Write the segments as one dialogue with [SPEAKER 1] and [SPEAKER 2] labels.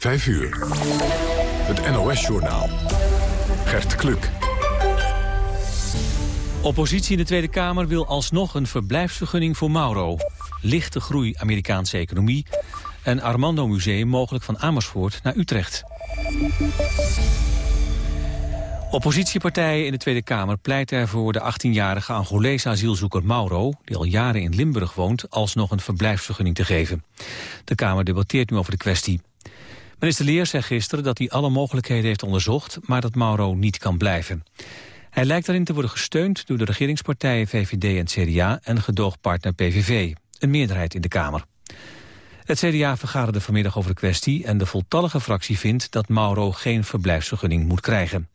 [SPEAKER 1] 5 uur. Het NOS-journaal. Gert Kluk.
[SPEAKER 2] Oppositie in de Tweede Kamer wil alsnog een verblijfsvergunning voor Mauro. Lichte groei Amerikaanse economie. En Armando Museum mogelijk van Amersfoort naar Utrecht. Oppositiepartijen in de Tweede Kamer pleiten ervoor de 18-jarige Angolese asielzoeker Mauro, die al jaren in Limburg woont, alsnog een verblijfsvergunning te geven. De Kamer debatteert nu over de kwestie. Minister Leers zei gisteren dat hij alle mogelijkheden heeft onderzocht, maar dat Mauro niet kan blijven. Hij lijkt daarin te worden gesteund door de regeringspartijen VVD en CDA en gedoogpartner PVV, een meerderheid in de Kamer. Het CDA vergaderde vanmiddag over de kwestie en de voltallige fractie vindt dat Mauro geen verblijfsvergunning moet krijgen.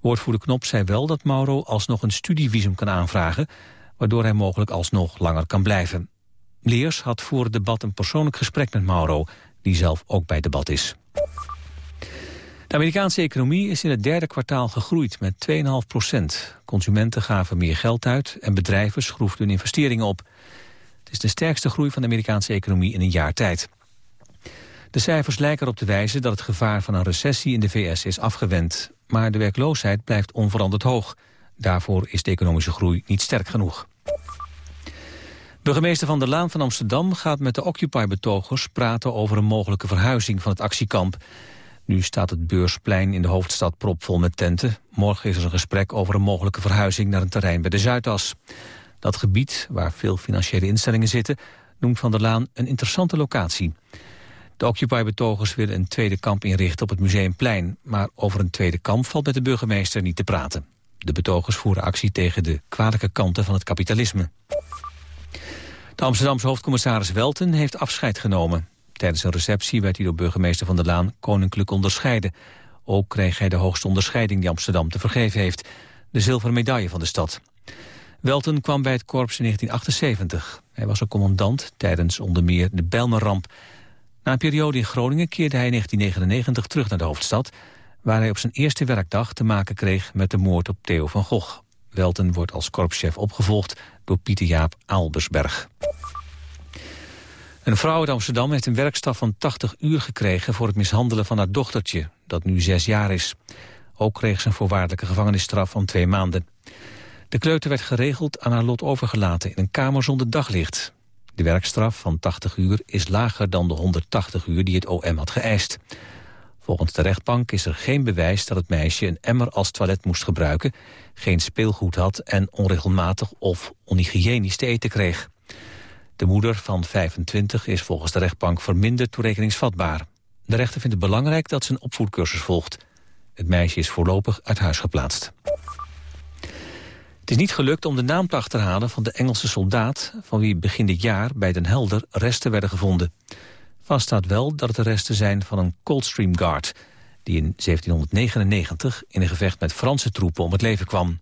[SPEAKER 2] Woordvoerder Knop zei wel dat Mauro alsnog een studievisum kan aanvragen, waardoor hij mogelijk alsnog langer kan blijven. Leers had voor het debat een persoonlijk gesprek met Mauro, die zelf ook bij debat is. De Amerikaanse economie is in het derde kwartaal gegroeid met 2,5 procent. Consumenten gaven meer geld uit en bedrijven schroefden hun investeringen op. Het is de sterkste groei van de Amerikaanse economie in een jaar tijd. De cijfers lijken erop te wijzen dat het gevaar van een recessie in de VS is afgewend. Maar de werkloosheid blijft onveranderd hoog. Daarvoor is de economische groei niet sterk genoeg. Burgemeester Van der Laan van Amsterdam gaat met de Occupy-betogers praten over een mogelijke verhuizing van het actiekamp. Nu staat het beursplein in de hoofdstad propvol met tenten. Morgen is er een gesprek over een mogelijke verhuizing naar een terrein bij de Zuidas. Dat gebied, waar veel financiële instellingen zitten, noemt Van der Laan een interessante locatie. De Occupy-betogers willen een tweede kamp inrichten op het Museumplein. Maar over een tweede kamp valt met de burgemeester niet te praten. De betogers voeren actie tegen de kwalijke kanten van het kapitalisme. De Amsterdamse hoofdcommissaris Welten heeft afscheid genomen. Tijdens een receptie werd hij door burgemeester Van der Laan koninklijk onderscheiden. Ook kreeg hij de hoogste onderscheiding die Amsterdam te vergeven heeft. De zilveren medaille van de stad. Welten kwam bij het korps in 1978. Hij was een commandant tijdens onder meer de Bijlmerramp. Na een periode in Groningen keerde hij in 1999 terug naar de hoofdstad... waar hij op zijn eerste werkdag te maken kreeg met de moord op Theo van Gogh. Welten wordt als korpschef opgevolgd door Pieter Jaap Albersberg. Een vrouw uit Amsterdam heeft een werkstraf van 80 uur gekregen... voor het mishandelen van haar dochtertje, dat nu zes jaar is. Ook kreeg ze een voorwaardelijke gevangenisstraf van twee maanden. De kleuter werd geregeld aan haar lot overgelaten... in een kamer zonder daglicht. De werkstraf van 80 uur is lager dan de 180 uur die het OM had geëist. Volgens de rechtbank is er geen bewijs dat het meisje een emmer als toilet moest gebruiken, geen speelgoed had en onregelmatig of onhygiënisch te eten kreeg. De moeder van 25 is volgens de rechtbank verminderd toerekeningsvatbaar. De rechter vindt het belangrijk dat ze een opvoedcursus volgt. Het meisje is voorlopig uit huis geplaatst. Het is niet gelukt om de naam te achterhalen van de Engelse soldaat... van wie begin dit jaar bij Den Helder resten werden gevonden. Vast staat wel dat het de resten zijn van een Coldstream Guard... die in 1799 in een gevecht met Franse troepen om het leven kwam.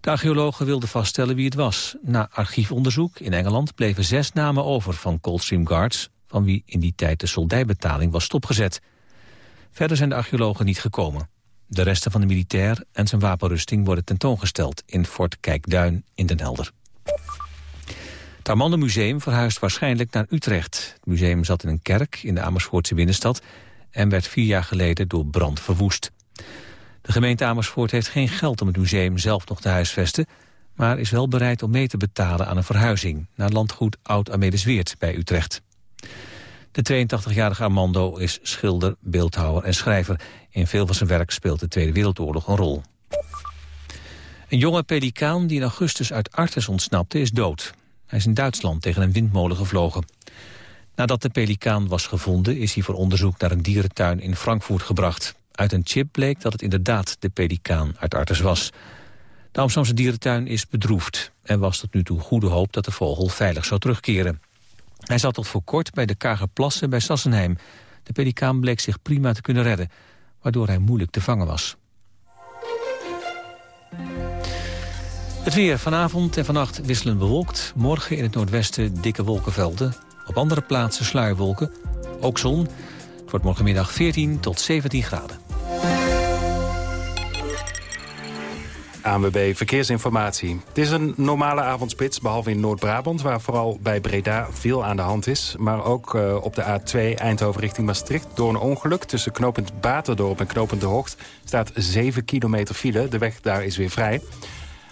[SPEAKER 2] De archeologen wilden vaststellen wie het was. Na archiefonderzoek in Engeland bleven zes namen over van Coldstream Guards... van wie in die tijd de soldijbetaling was stopgezet. Verder zijn de archeologen niet gekomen. De resten van de militair en zijn wapenrusting worden tentoongesteld in Fort Kijkduin in Den Helder. Het Armando Museum verhuist waarschijnlijk naar Utrecht. Het museum zat in een kerk in de Amersfoortse binnenstad en werd vier jaar geleden door brand verwoest. De gemeente Amersfoort heeft geen geld om het museum zelf nog te huisvesten, maar is wel bereid om mee te betalen aan een verhuizing naar landgoed Oud-Amelisweert bij Utrecht. De 82-jarige Armando is schilder, beeldhouwer en schrijver. In veel van zijn werk speelt de Tweede Wereldoorlog een rol. Een jonge pelikaan die in augustus uit Artes ontsnapte is dood. Hij is in Duitsland tegen een windmolen gevlogen. Nadat de pelikaan was gevonden is hij voor onderzoek naar een dierentuin in Frankfurt gebracht. Uit een chip bleek dat het inderdaad de pelikaan uit Artes was. De Amsterdamse dierentuin is bedroefd en was tot nu toe goede hoop dat de vogel veilig zou terugkeren. Hij zat tot voor kort bij de Kagerplassen bij Sassenheim. De pelikaan bleek zich prima te kunnen redden, waardoor hij moeilijk te vangen was. Het weer vanavond en vannacht wisselend bewolkt. Morgen in het noordwesten dikke wolkenvelden. Op andere plaatsen sluierwolken. Ook zon. Het wordt morgenmiddag 14 tot 17 graden.
[SPEAKER 3] ANWB Verkeersinformatie. Het is een normale avondspits, behalve in Noord-Brabant... waar vooral bij Breda veel aan de hand is. Maar ook uh, op de A2 Eindhoven richting Maastricht... door een ongeluk tussen knooppunt Baterdorp en knooppunt De Hocht... staat 7 kilometer file. De weg daar is weer vrij.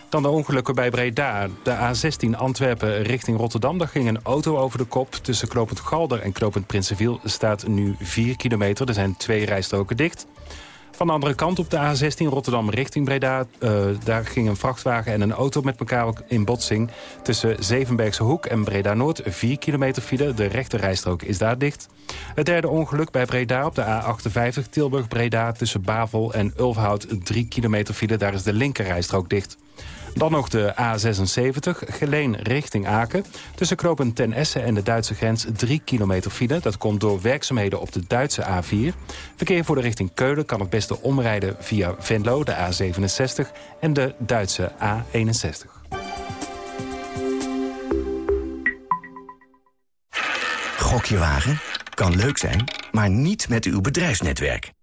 [SPEAKER 3] Dan de ongelukken bij Breda. De A16 Antwerpen richting Rotterdam. Daar ging een auto over de kop. Tussen knooppunt Galder en knooppunt Prinsenviel staat nu 4 kilometer. Er zijn twee rijstroken dicht. Van de andere kant op de A16 Rotterdam richting Breda... Uh, daar ging een vrachtwagen en een auto met elkaar in botsing. Tussen Zevenbergse Hoek en Breda-Noord 4 kilometer file. De rechterrijstrook is daar dicht. Het derde ongeluk bij Breda op de A58 Tilburg-Breda... tussen Bavel en Ulfhout 3 kilometer file. Daar is de linkerrijstrook dicht. Dan nog de A76, Geleen richting Aken. Tussen Knopen Ten Essen en de Duitse grens 3 kilometer file. Dat komt door werkzaamheden op de Duitse A4. Verkeer voor de richting Keulen kan het beste omrijden via Venlo, de A67... en de Duitse A61.
[SPEAKER 4] Gokje wagen? Kan leuk zijn, maar niet met uw bedrijfsnetwerk.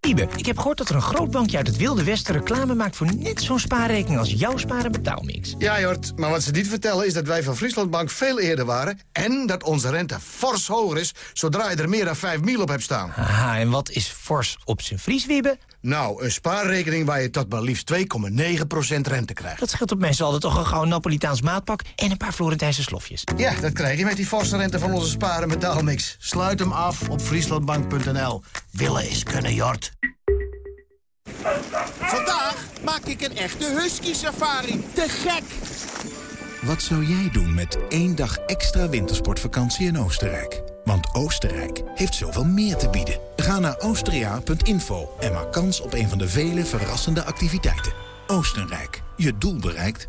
[SPEAKER 5] Ibe, ik heb gehoord dat er een groot bankje uit het Wilde Westen reclame maakt... voor net zo'n spaarrekening als jouw sparen betaalmix.
[SPEAKER 6] Ja, Jort, maar wat ze niet vertellen is dat wij van Frieslandbank veel eerder waren... en dat onze rente fors hoger is zodra je er meer dan 5 mil op hebt staan.
[SPEAKER 5] Aha, en wat is fors op zijn Fries, Wiebe?
[SPEAKER 6] Nou, een spaarrekening waar je tot maar liefst 2,9% rente krijgt.
[SPEAKER 5] Dat scheelt op mensen altijd toch een gauw Napolitaans maatpak... en een paar Florentijnse slofjes.
[SPEAKER 6] Ja, dat krijg je met die forse rente van onze sparen betaalmix. Sluit hem af op frieslandbank.nl. Willen is kunnen, Jort.
[SPEAKER 7] Vandaag maak ik een echte husky-safari. Te gek!
[SPEAKER 8] Wat zou jij doen met één dag extra wintersportvakantie in Oostenrijk? Want Oostenrijk heeft zoveel meer te bieden. Ga naar austria.info en maak kans op een van de vele verrassende activiteiten. Oostenrijk, je doel bereikt.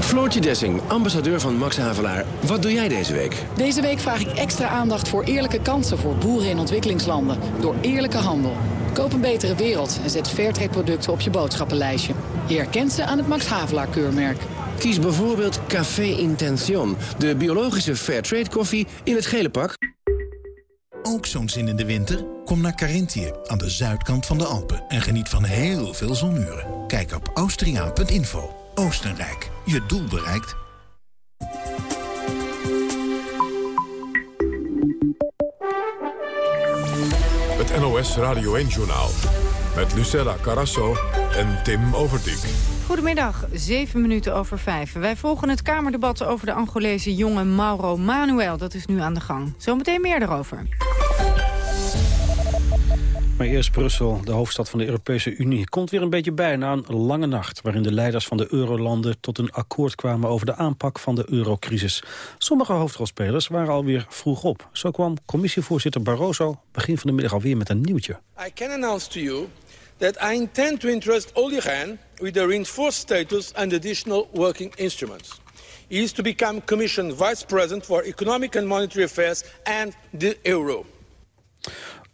[SPEAKER 9] Floortje Dessing, ambassadeur van Max Havelaar. Wat doe jij deze week?
[SPEAKER 10] Deze week vraag ik extra aandacht voor eerlijke kansen voor boeren in ontwikkelingslanden. Door eerlijke handel. Koop een betere wereld en zet Fairtrade producten op je boodschappenlijstje. Je herkent ze aan het Max Havelaar keurmerk.
[SPEAKER 9] Kies bijvoorbeeld Café Intention, de biologische Fairtrade koffie in het gele pak.
[SPEAKER 8] Ook zo'n zin in de winter? Kom naar Carinthië, aan de zuidkant van de Alpen. En geniet van heel veel zonuren. Kijk op austriaan.info. Oostenrijk, je doel bereikt.
[SPEAKER 11] Het NOS Radio 1-journaal. Met Lucella Carasso en Tim Overdijk.
[SPEAKER 12] Goedemiddag, zeven minuten over vijf. Wij volgen het Kamerdebat over de Angolese jongen Mauro Manuel. Dat is nu aan de gang. Zometeen meer erover.
[SPEAKER 13] Maar eerst Brussel, de hoofdstad van de Europese Unie, komt weer een beetje bij na een lange nacht... waarin de leiders van de eurolanden tot een akkoord kwamen over de aanpak van de eurocrisis. Sommige hoofdrolspelers waren alweer vroeg op. Zo kwam commissievoorzitter Barroso begin van de middag alweer met een nieuwtje.
[SPEAKER 14] I can announce to you that I intend to entrust Olli Rehn with a reinforced status and additional working instruments. He is to become Commission Vice President for Economic and Monetary Affairs and the Euro.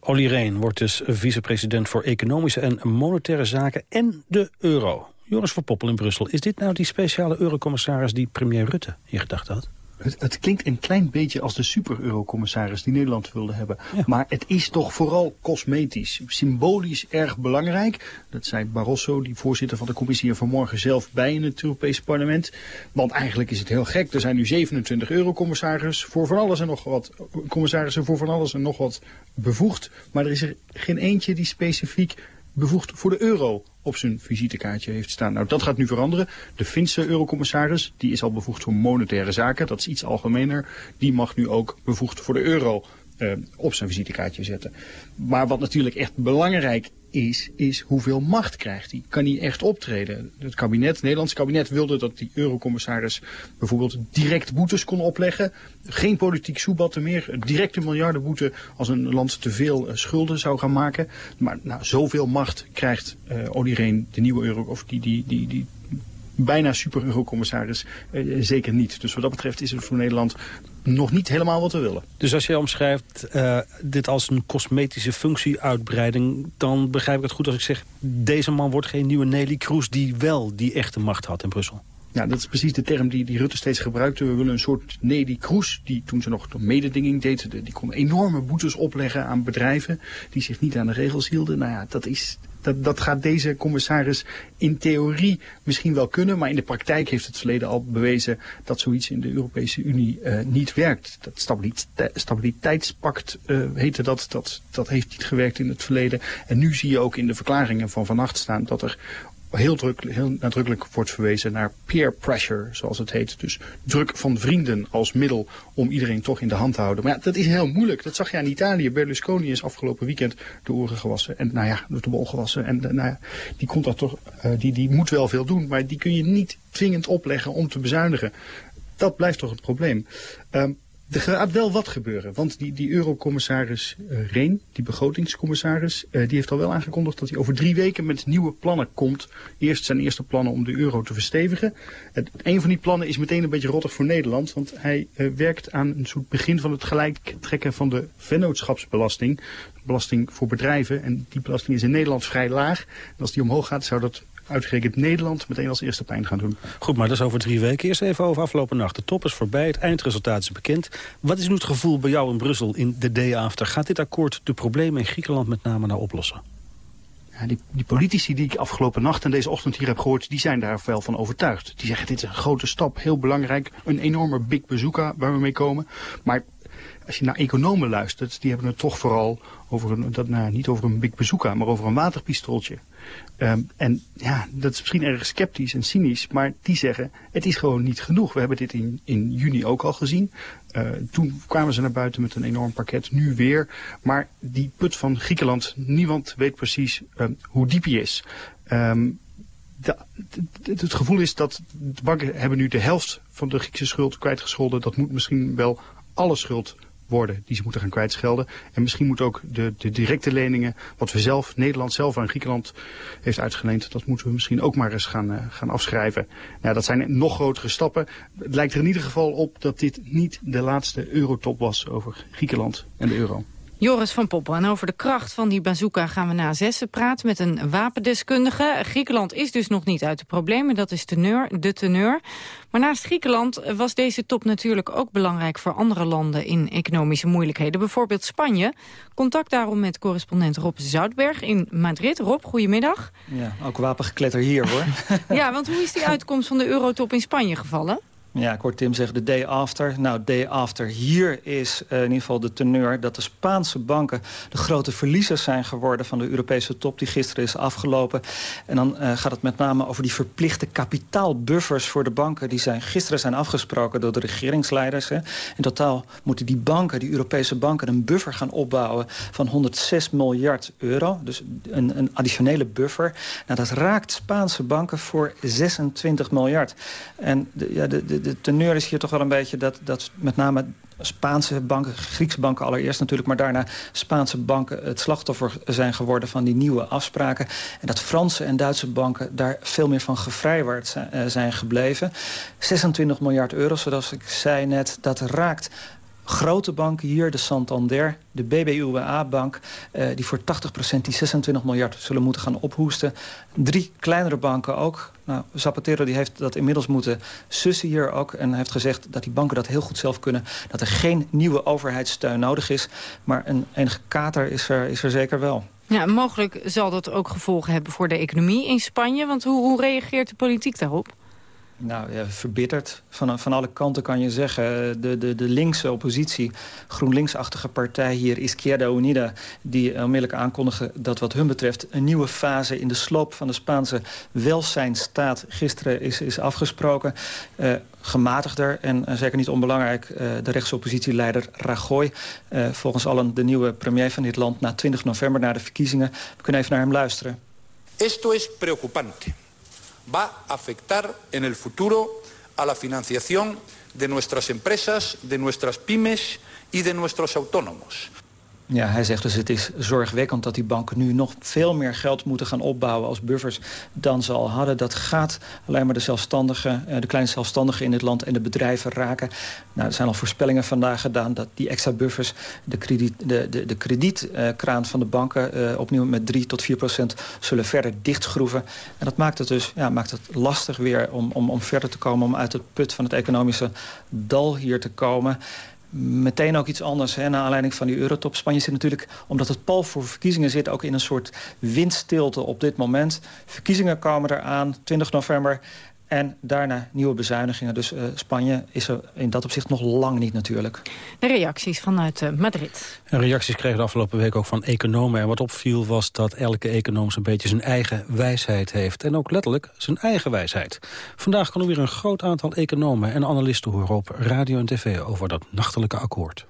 [SPEAKER 13] Olli Rehn wordt dus vicepresident voor Economische en Monetaire Zaken en de euro. Joris van Poppel in Brussel. Is dit nou die speciale eurocommissaris die premier Rutte in gedachten had?
[SPEAKER 15] Het, het, klinkt een klein beetje als de super-eurocommissaris die Nederland wilde hebben. Maar het is toch vooral cosmetisch, symbolisch erg belangrijk. Dat zei Barroso, die voorzitter van de commissie, hier vanmorgen zelf bij in het Europese parlement. Want eigenlijk is het heel gek. Er zijn nu 27 eurocommissarissen voor van alles en nog wat, commissarissen voor van alles en nog wat bevoegd. Maar er is er geen eentje die specifiek bevoegd voor de euro op zijn visitekaartje heeft staan. Nou, dat gaat nu veranderen. De Finse eurocommissaris, die is al bevoegd voor monetaire zaken. Dat is iets algemener. Die mag nu ook bevoegd voor de euro uh, op zijn visitekaartje zetten. Maar wat natuurlijk echt belangrijk is, is hoeveel macht krijgt hij? Kan hij echt optreden? Het kabinet, het Nederlandse kabinet wilde dat die eurocommissaris bijvoorbeeld direct boetes kon opleggen. Geen politiek soebatten meer. Directe miljardenboete als een land te veel schulden zou gaan maken. Maar nou, zoveel macht krijgt uh, Olly Rehn, de nieuwe euro, of die, die, die, die bijna super-eurocommissaris uh, zeker niet. Dus wat dat betreft is het voor Nederland nog niet helemaal wat we willen.
[SPEAKER 13] Dus als je omschrijft uh, dit als een cosmetische functieuitbreiding... dan begrijp ik het goed als ik zeg... deze man wordt geen nieuwe Nelly Kroes die wel die echte macht had in Brussel.
[SPEAKER 15] Ja, dat is precies de term die, die Rutte steeds gebruikte. We willen een soort Nelly Kroes, die toen ze nog de mededinging deed... die kon enorme boetes opleggen aan bedrijven die zich niet aan de regels hielden. Nou ja, dat is dat, dat gaat deze commissaris in theorie misschien wel kunnen, maar in de praktijk heeft het verleden al bewezen dat zoiets in de Europese Unie uh, niet werkt. Dat stabilite stabiliteitspact uh, heette dat, dat, dat heeft niet gewerkt in het verleden. En nu zie je ook in de verklaringen van vannacht staan dat er heel, druk, heel nadrukkelijk wordt verwezen naar peer pressure, zoals het heet. Dus druk van vrienden als middel om iedereen toch in de hand te houden. Maar ja, dat is heel moeilijk. Dat zag je aan Italië. Berlusconi is afgelopen weekend de oren gewassen. En nou ja, de bol gewassen. En nou ja, die, komt dat toch, uh, die, die moet wel veel doen. Maar die kun je niet dwingend opleggen om te bezuinigen. Dat blijft toch het probleem. Um, er gaat wel wat gebeuren, want die, die eurocommissaris uh, Reen, die begrotingscommissaris, uh, die heeft al wel aangekondigd dat hij over drie weken met nieuwe plannen komt. Eerst zijn eerste plannen om de euro te verstevigen. Een van die plannen is meteen een beetje rottig voor Nederland, want hij uh, werkt aan een soort begin van het gelijk trekken van de vennootschapsbelasting. Belasting voor bedrijven en die belasting is in Nederland vrij laag. En als die omhoog gaat zou dat uitgerekend Nederland meteen als eerste pijn gaan doen.
[SPEAKER 13] Goed, maar dat is over drie weken. Eerst even over afgelopen nacht. De top is voorbij, het eindresultaat is bekend. Wat is nu het gevoel bij jou in Brussel in de day after? Gaat dit akkoord de problemen in Griekenland met name nou oplossen?
[SPEAKER 15] Ja, die, die, politici die ik afgelopen nacht en deze ochtend hier heb gehoord, die zijn daar wel van overtuigd. Die zeggen dit is een grote stap, heel belangrijk, een enorme big bazooka waar we mee komen. Maar als je naar economen luistert, die hebben het toch vooral over een, dat, nou, niet over een big bazooka, maar over een waterpistooltje. Um, en ja, dat is misschien erg sceptisch en cynisch, maar die zeggen het is gewoon niet genoeg. We hebben dit in, in juni ook al gezien. Uh, toen kwamen ze naar buiten met een enorm pakket, nu weer. Maar die put van Griekenland, niemand weet precies um, hoe diep hij is. De, het gevoel is dat de banken hebben nu de helft van de Griekse schuld kwijtgescholden. Dat moet misschien wel alle schuld worden die ze moeten gaan kwijtschelden. En misschien moet ook de, de directe leningen, wat we zelf, Nederland zelf aan Griekenland heeft uitgeleend, dat moeten we misschien ook maar eens gaan, uh, gaan afschrijven. Nou, dat zijn nog grotere stappen. Het lijkt er in ieder geval op dat dit niet de laatste eurotop was over Griekenland en de euro.
[SPEAKER 12] Joris van Poppel. En over de kracht van die bazooka gaan we na zessen praten met een wapendeskundige. Griekenland is dus nog niet uit de problemen, dat is teneur, de teneur. Maar naast Griekenland was deze top natuurlijk ook belangrijk voor andere landen in economische moeilijkheden. Bijvoorbeeld Spanje. Contact daarom met correspondent Rob Zoutberg in Madrid. Rob, goedemiddag.
[SPEAKER 16] Ja, ook wapengekletter hier hoor.
[SPEAKER 12] ja, want hoe is die uitkomst van de eurotop in Spanje gevallen?
[SPEAKER 16] Ja, ik hoor Tim zeggen de day after. Nou, day after hier is uh, in ieder geval de teneur... dat de Spaanse banken de grote verliezers zijn geworden... van de Europese top die gisteren is afgelopen. En dan uh, gaat het met name over die verplichte kapitaalbuffers voor de banken. Die zijn gisteren zijn afgesproken door de regeringsleiders. In totaal moeten die banken, die Europese banken... een buffer gaan opbouwen van 106 miljard euro. Dus een, een additionele buffer. Nou, dat raakt Spaanse banken voor 26 miljard. En de, ja, de, de de teneur is hier toch wel een beetje dat, dat met name Spaanse banken, Griekse banken allereerst natuurlijk... maar daarna Spaanse banken het slachtoffer zijn geworden van die nieuwe afspraken. En dat Franse en Duitse banken daar veel meer van gevrijwaard zijn eh, gebleven. 26 miljard euro, zoals ik zei net, dat raakt grote banken hier, de Santander, de BBVA-bank... Eh, die voor 80% die 26 miljard zullen moeten gaan ophoesten. Drie kleinere banken ook. Nou, Zapatero die heeft dat inmiddels moeten sussen hier ook... en heeft gezegd dat die banken dat heel goed zelf kunnen. Dat er geen nieuwe overheidssteun nodig is. Maar een enige kater is er, is er zeker wel.
[SPEAKER 12] Ja, mogelijk zal dat ook gevolgen hebben voor de economie in Spanje. Want hoe, hoe reageert de politiek daarop?
[SPEAKER 16] Nou, ja, verbitterd. Van, van alle kanten kan je zeggen. De, de, de linkse oppositie, GroenLinksachtige partij hier, Izquierda Unida... die onmiddellijk aankondigen dat wat hun betreft... een nieuwe fase in de sloop van de Spaanse welzijnstaat gisteren is, is afgesproken. Uh, gematigder en zeker niet onbelangrijk... Uh, de rechtsoppositieleider Rajoy. Uh, volgens allen de nieuwe premier van dit land na 20 november, na de verkiezingen. We kunnen even naar hem luisteren.
[SPEAKER 17] Esto es preocupante va a afectar en el futuro a la financiación de nuestras empresas, de nuestras pymes y de nuestros autónomos.
[SPEAKER 16] Ja, hij zegt dus het is zorgwekkend dat die banken nu nog veel meer geld moeten gaan opbouwen als buffers dan ze al hadden. Dat gaat alleen maar de zelfstandigen, eh, de kleine zelfstandigen in dit land en de bedrijven raken. Nou, er zijn al voorspellingen vandaag gedaan dat die extra buffers de, de, de, de kredietkraan van de banken uh, opnieuw met 3 tot 4 procent zullen verder dichtschroeven. En dat maakt het dus ja, maakt het lastig weer om, om, om verder te komen, om uit het put van het economische dal hier te komen meteen ook iets anders. Hè, naar aanleiding van die eurotop. Spanje zit natuurlijk, omdat het pal voor verkiezingen zit... ook in een soort windstilte op dit moment. Verkiezingen komen eraan, 20 november. En daarna nieuwe bezuinigingen. Dus uh, Spanje is er in dat opzicht nog lang niet natuurlijk.
[SPEAKER 12] De reacties vanuit uh, Madrid.
[SPEAKER 13] En reacties kregen de afgelopen week ook van economen. En wat opviel was dat elke econoom zo'n beetje zijn eigen wijsheid heeft. En ook letterlijk zijn eigen wijsheid. Vandaag kon er weer een groot aantal economen en analisten horen op radio en tv over dat nachtelijke akkoord.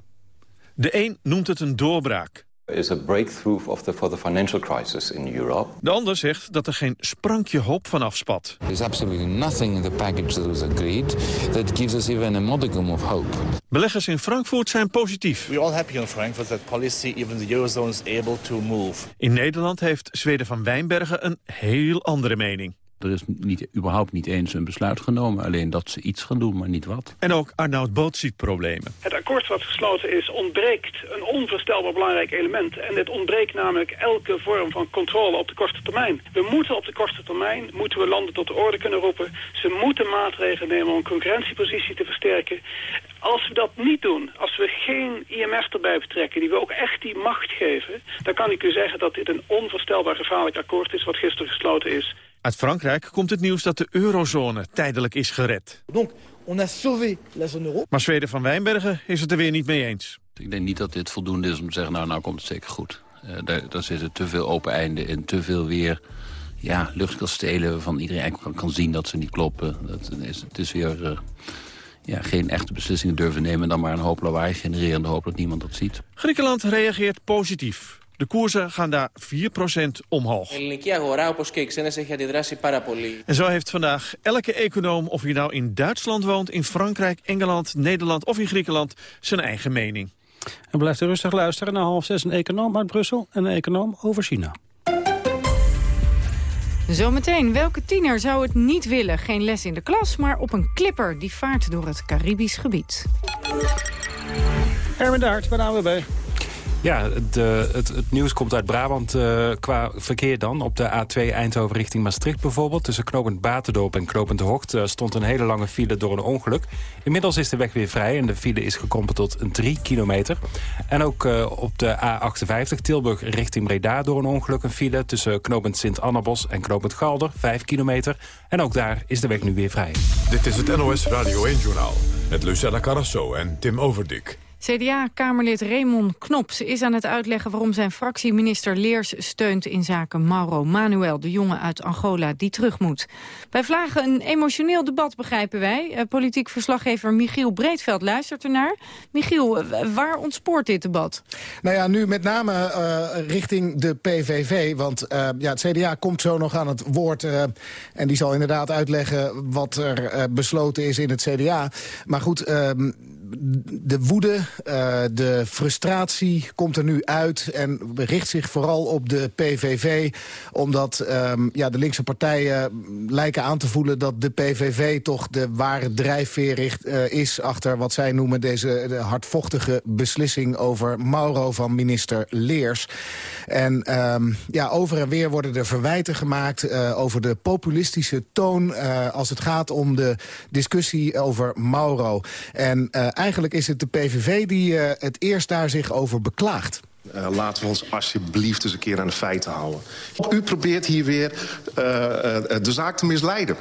[SPEAKER 18] De een noemt het een doorbraak
[SPEAKER 19] is a breakthrough of the, for the financial crisis in Europe.
[SPEAKER 18] De ander zegt dat er geen sprankje hoop van afspat.
[SPEAKER 20] There is absolutely nothing in the package that was agreed that gives us even a modicum of hope.
[SPEAKER 18] Beleggers in Frankfurt zijn positief.
[SPEAKER 21] We all happy in Frankfurt that policy even the eurozone is able to move.
[SPEAKER 18] In Nederland heeft Zweden van Wijnbergen een heel andere mening.
[SPEAKER 22] Er is niet, überhaupt niet eens een besluit genomen. Alleen dat ze iets gaan doen, maar niet wat.
[SPEAKER 18] En ook Arnoud Boot ziet problemen.
[SPEAKER 23] Het akkoord wat gesloten is ontbreekt een onvoorstelbaar belangrijk element. En dit ontbreekt namelijk elke vorm van controle op de korte termijn. We moeten op de korte termijn moeten we landen tot de orde kunnen roepen. Ze moeten maatregelen nemen om een concurrentiepositie te versterken. Als we dat niet doen, als we geen IMF erbij betrekken... die we ook echt die macht geven... dan kan ik u zeggen dat dit een onvoorstelbaar gevaarlijk akkoord is... wat gisteren gesloten is.
[SPEAKER 18] Uit Frankrijk komt het nieuws dat de eurozone tijdelijk is gered.
[SPEAKER 24] Donc, on a sauvé la zone euro.
[SPEAKER 18] Maar Zweden van Wijnbergen is het er weer niet mee eens.
[SPEAKER 22] Ik denk niet dat dit voldoende is om te zeggen, nou, nou komt het zeker goed. Uh, daar, daar zitten te veel open einden en te veel weer ja, luchtkastelen... waarvan iedereen eigenlijk kan zien dat ze niet kloppen. Dat is, het is weer... Uh, ja, geen echte beslissingen durven nemen... en dan maar een hoop lawaai genereren en de hoop dat niemand dat ziet.
[SPEAKER 18] Griekenland reageert positief. De koersen gaan daar 4% omhoog. En zo heeft vandaag elke econoom, of hij nou in Duitsland woont... in Frankrijk, Engeland, Nederland of in Griekenland, zijn eigen mening.
[SPEAKER 13] En blijft u rustig luisteren naar half zes een econoom uit Brussel... en een econoom over China.
[SPEAKER 12] Zometeen, welke tiener zou het niet willen? Geen les in de klas, maar op een clipper die vaart door het Caribisch gebied.
[SPEAKER 13] Erwin Daart bij de AWB.
[SPEAKER 3] Ja, de, het, het, nieuws komt uit Brabant uh, qua verkeer dan. Op de A2 Eindhoven richting Maastricht bijvoorbeeld. Tussen Knopend Baterdorp en Knopend Hocht uh, stond een hele lange file door een ongeluk. Inmiddels is de weg weer vrij en de file is gekomen tot een 3 kilometer. En ook uh, op de A58 Tilburg richting Breda door een ongeluk een file... tussen Knopend Sint-Annabos en Knopend Galder, 5 kilometer. En ook daar is de weg nu weer vrij.
[SPEAKER 1] Dit is het NOS Radio 1-journaal met Lucella Carrasso en Tim Overdik.
[SPEAKER 12] CDA-kamerlid Raymond Knops is aan het uitleggen waarom zijn fractie minister Leers steunt in zaken Mauro Manuel, de jongen uit Angola die terug moet. Wij vragen een emotioneel debat, begrijpen wij. Uh, politiek verslaggever Michiel Breedveld luistert ernaar. Michiel, uh, waar ontspoort dit debat?
[SPEAKER 25] Nou ja, nu met name uh, richting de PVV, want ja, het CDA komt zo nog aan het woord en die zal inderdaad uitleggen wat er besloten is in het CDA. Maar goed, ehm, de woede, uh, de frustratie komt er nu uit... en richt zich vooral op de PVV. Omdat um, ja, de linkse partijen lijken aan te voelen... dat de PVV toch de ware drijfveer uh, is... achter wat zij noemen deze de hardvochtige beslissing... over Mauro van minister Leers. En um, ja, over en weer worden er verwijten gemaakt... Uh, over de populistische toon als het gaat om de discussie over Mauro. En eigenlijk is het de PVV die uh, het eerst daar zich over beklaagt.
[SPEAKER 26] Uh, laten we ons alsjeblieft eens een keer aan de feiten houden. U probeert hier weer uh, de zaak te misleiden.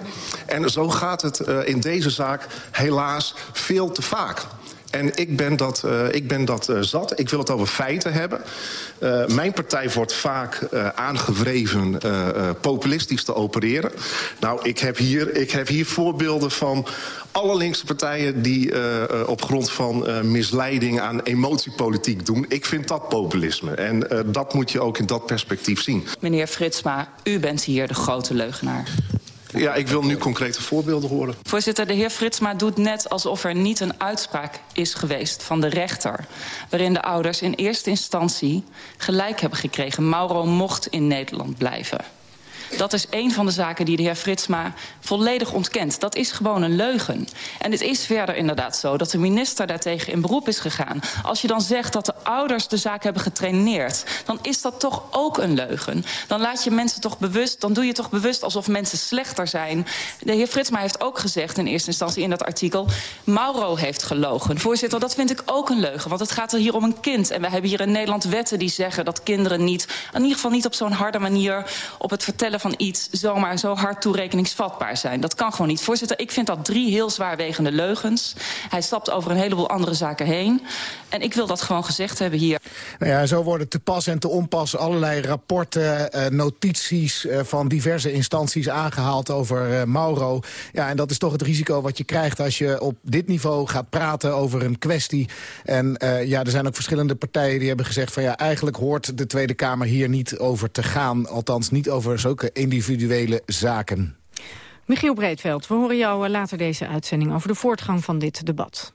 [SPEAKER 26] En zo gaat het in deze zaak helaas veel te vaak. En ik ben dat, uh, ik ben dat uh, zat. Ik wil het over feiten hebben. Uh, mijn partij wordt vaak aangewreven populistisch te opereren. Nou, ik heb, hier, ik heb hier voorbeelden van alle linkse partijen... die op grond van misleiding aan emotiepolitiek doen. Ik vind dat populisme. En dat moet je ook in dat perspectief zien.
[SPEAKER 27] Meneer Fritsma, u bent hier de grote leugenaar.
[SPEAKER 26] Ja, ik wil nu concrete voorbeelden horen.
[SPEAKER 28] Voorzitter, de heer Fritsma doet net alsof er niet een uitspraak is geweest van de rechter... waarin de ouders in eerste instantie gelijk hebben gekregen. Mauro mocht in Nederland blijven. Dat is een van de zaken die de heer Fritsma volledig ontkent. Dat is gewoon een leugen. En het is verder inderdaad zo dat de minister daartegen in beroep is gegaan. Als je dan zegt dat de ouders de zaak hebben getraineerd... dan is dat toch ook een leugen. Dan laat je mensen toch bewust, dan doe je toch bewust alsof mensen slechter zijn. De heer Fritsma heeft ook gezegd in eerste instantie in dat artikel... Mauro heeft gelogen. Voorzitter, dat vind ik ook een leugen. Want het gaat er hier om een kind. En we hebben hier in Nederland wetten die zeggen dat kinderen niet... in ieder geval niet op zo'n harde manier op het vertellen van iets zomaar zo hard toerekeningsvatbaar zijn. Dat kan gewoon niet. Voorzitter, ik vind dat drie heel zwaarwegende leugens. Hij stapt over een heleboel andere zaken heen. En ik wil dat gewoon gezegd hebben hier.
[SPEAKER 25] Nou ja, zo worden te pas en te onpas allerlei rapporten, eh, notities eh, van diverse instanties aangehaald over eh, Mauro. Ja, en dat is toch het risico wat je krijgt als je op dit niveau gaat praten over een kwestie. En ja, er zijn ook verschillende partijen die hebben gezegd van ja, eigenlijk hoort de Tweede Kamer hier niet over te gaan. Althans niet over zulke individuele zaken.
[SPEAKER 12] Michiel Breedveld, we horen jou eh, later deze uitzending over de voortgang van dit debat.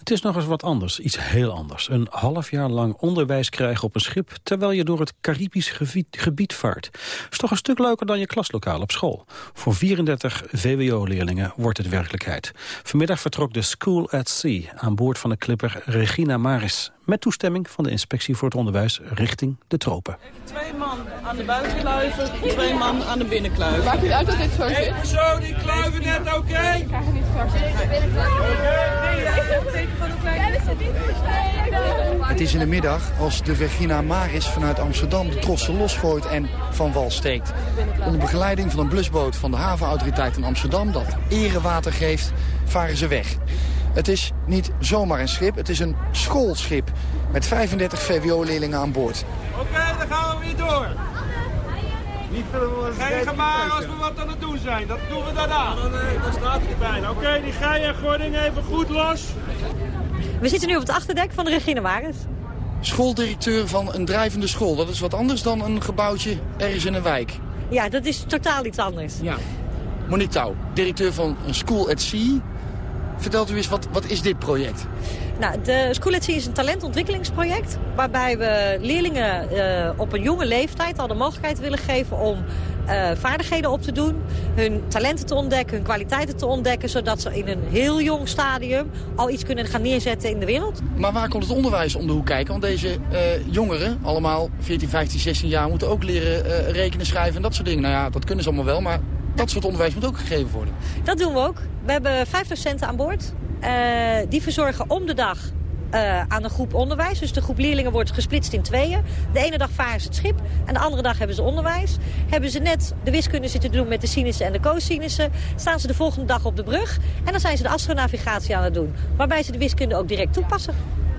[SPEAKER 13] Het is nog eens wat anders, iets heel anders. Een half jaar lang onderwijs krijgen op een schip... terwijl je door het Caribisch gebied, gebied vaart. is toch een stuk leuker dan je klaslokaal op school. Voor 34 VWO-leerlingen wordt het werkelijkheid. Vanmiddag vertrok de School at Sea aan boord van de clipper Regina Maris... met toestemming van de Inspectie voor het Onderwijs richting de tropen.
[SPEAKER 29] Twee man aan de buitenkluiven, twee man aan de binnenkluiven.
[SPEAKER 30] Maakt het uit dat dit zo zit?
[SPEAKER 29] Eén persoon die kluiven net oké? Okay? Ik krijg het niet
[SPEAKER 31] Het is in de middag als de Regina Maris vanuit Amsterdam de trossen losgooit en van wal steekt. Onder begeleiding van een blusboot van de havenautoriteit in Amsterdam dat erewater geeft, varen ze weg. Het is niet zomaar een schip, het is een schoolschip met 35 VWO-leerlingen aan boord.
[SPEAKER 29] Oké, okay, dan gaan we weer door. Geen gebaar als we wat aan het doen zijn. Dat doen we daarna. Nee, daar staat hij bijna. Oké, okay, die gij en gording even goed los.
[SPEAKER 32] We zitten nu op het achterdek van de Regine Maris.
[SPEAKER 31] Schooldirecteur van een drijvende school. Dat is wat anders dan een gebouwtje ergens in een wijk.
[SPEAKER 32] Ja, dat is totaal iets anders.
[SPEAKER 31] Ja. Monique Touw, directeur van een School at Sea. Vertelt u eens, wat, wat is dit project?
[SPEAKER 32] Nou, de School at Sea is een talentontwikkelingsproject... waarbij we leerlingen uh, op een jonge leeftijd al de mogelijkheid willen geven... om uh, vaardigheden op te doen, hun talenten te ontdekken, hun kwaliteiten te ontdekken... zodat ze in een heel jong stadium al iets kunnen gaan neerzetten in de wereld.
[SPEAKER 31] Maar waar komt het onderwijs om de hoek kijken? Want deze uh, jongeren, allemaal 14, 15, 16 jaar... moeten ook leren rekenen, schrijven en dat soort dingen. Nou ja, dat kunnen ze allemaal wel, maar dat soort onderwijs moet ook gegeven worden.
[SPEAKER 32] Dat doen we ook. We hebben vijf docenten aan boord. Uh, die verzorgen om de dag uh, aan een groep onderwijs. Dus de groep leerlingen wordt gesplitst in tweeën. De ene dag varen ze het schip en de andere dag hebben ze onderwijs. Hebben ze net de wiskunde zitten doen met de sinussen en de cosinussen... staan ze de volgende dag op de brug en dan zijn ze de astronavigatie aan het doen. Waarbij ze de wiskunde ook direct toepassen.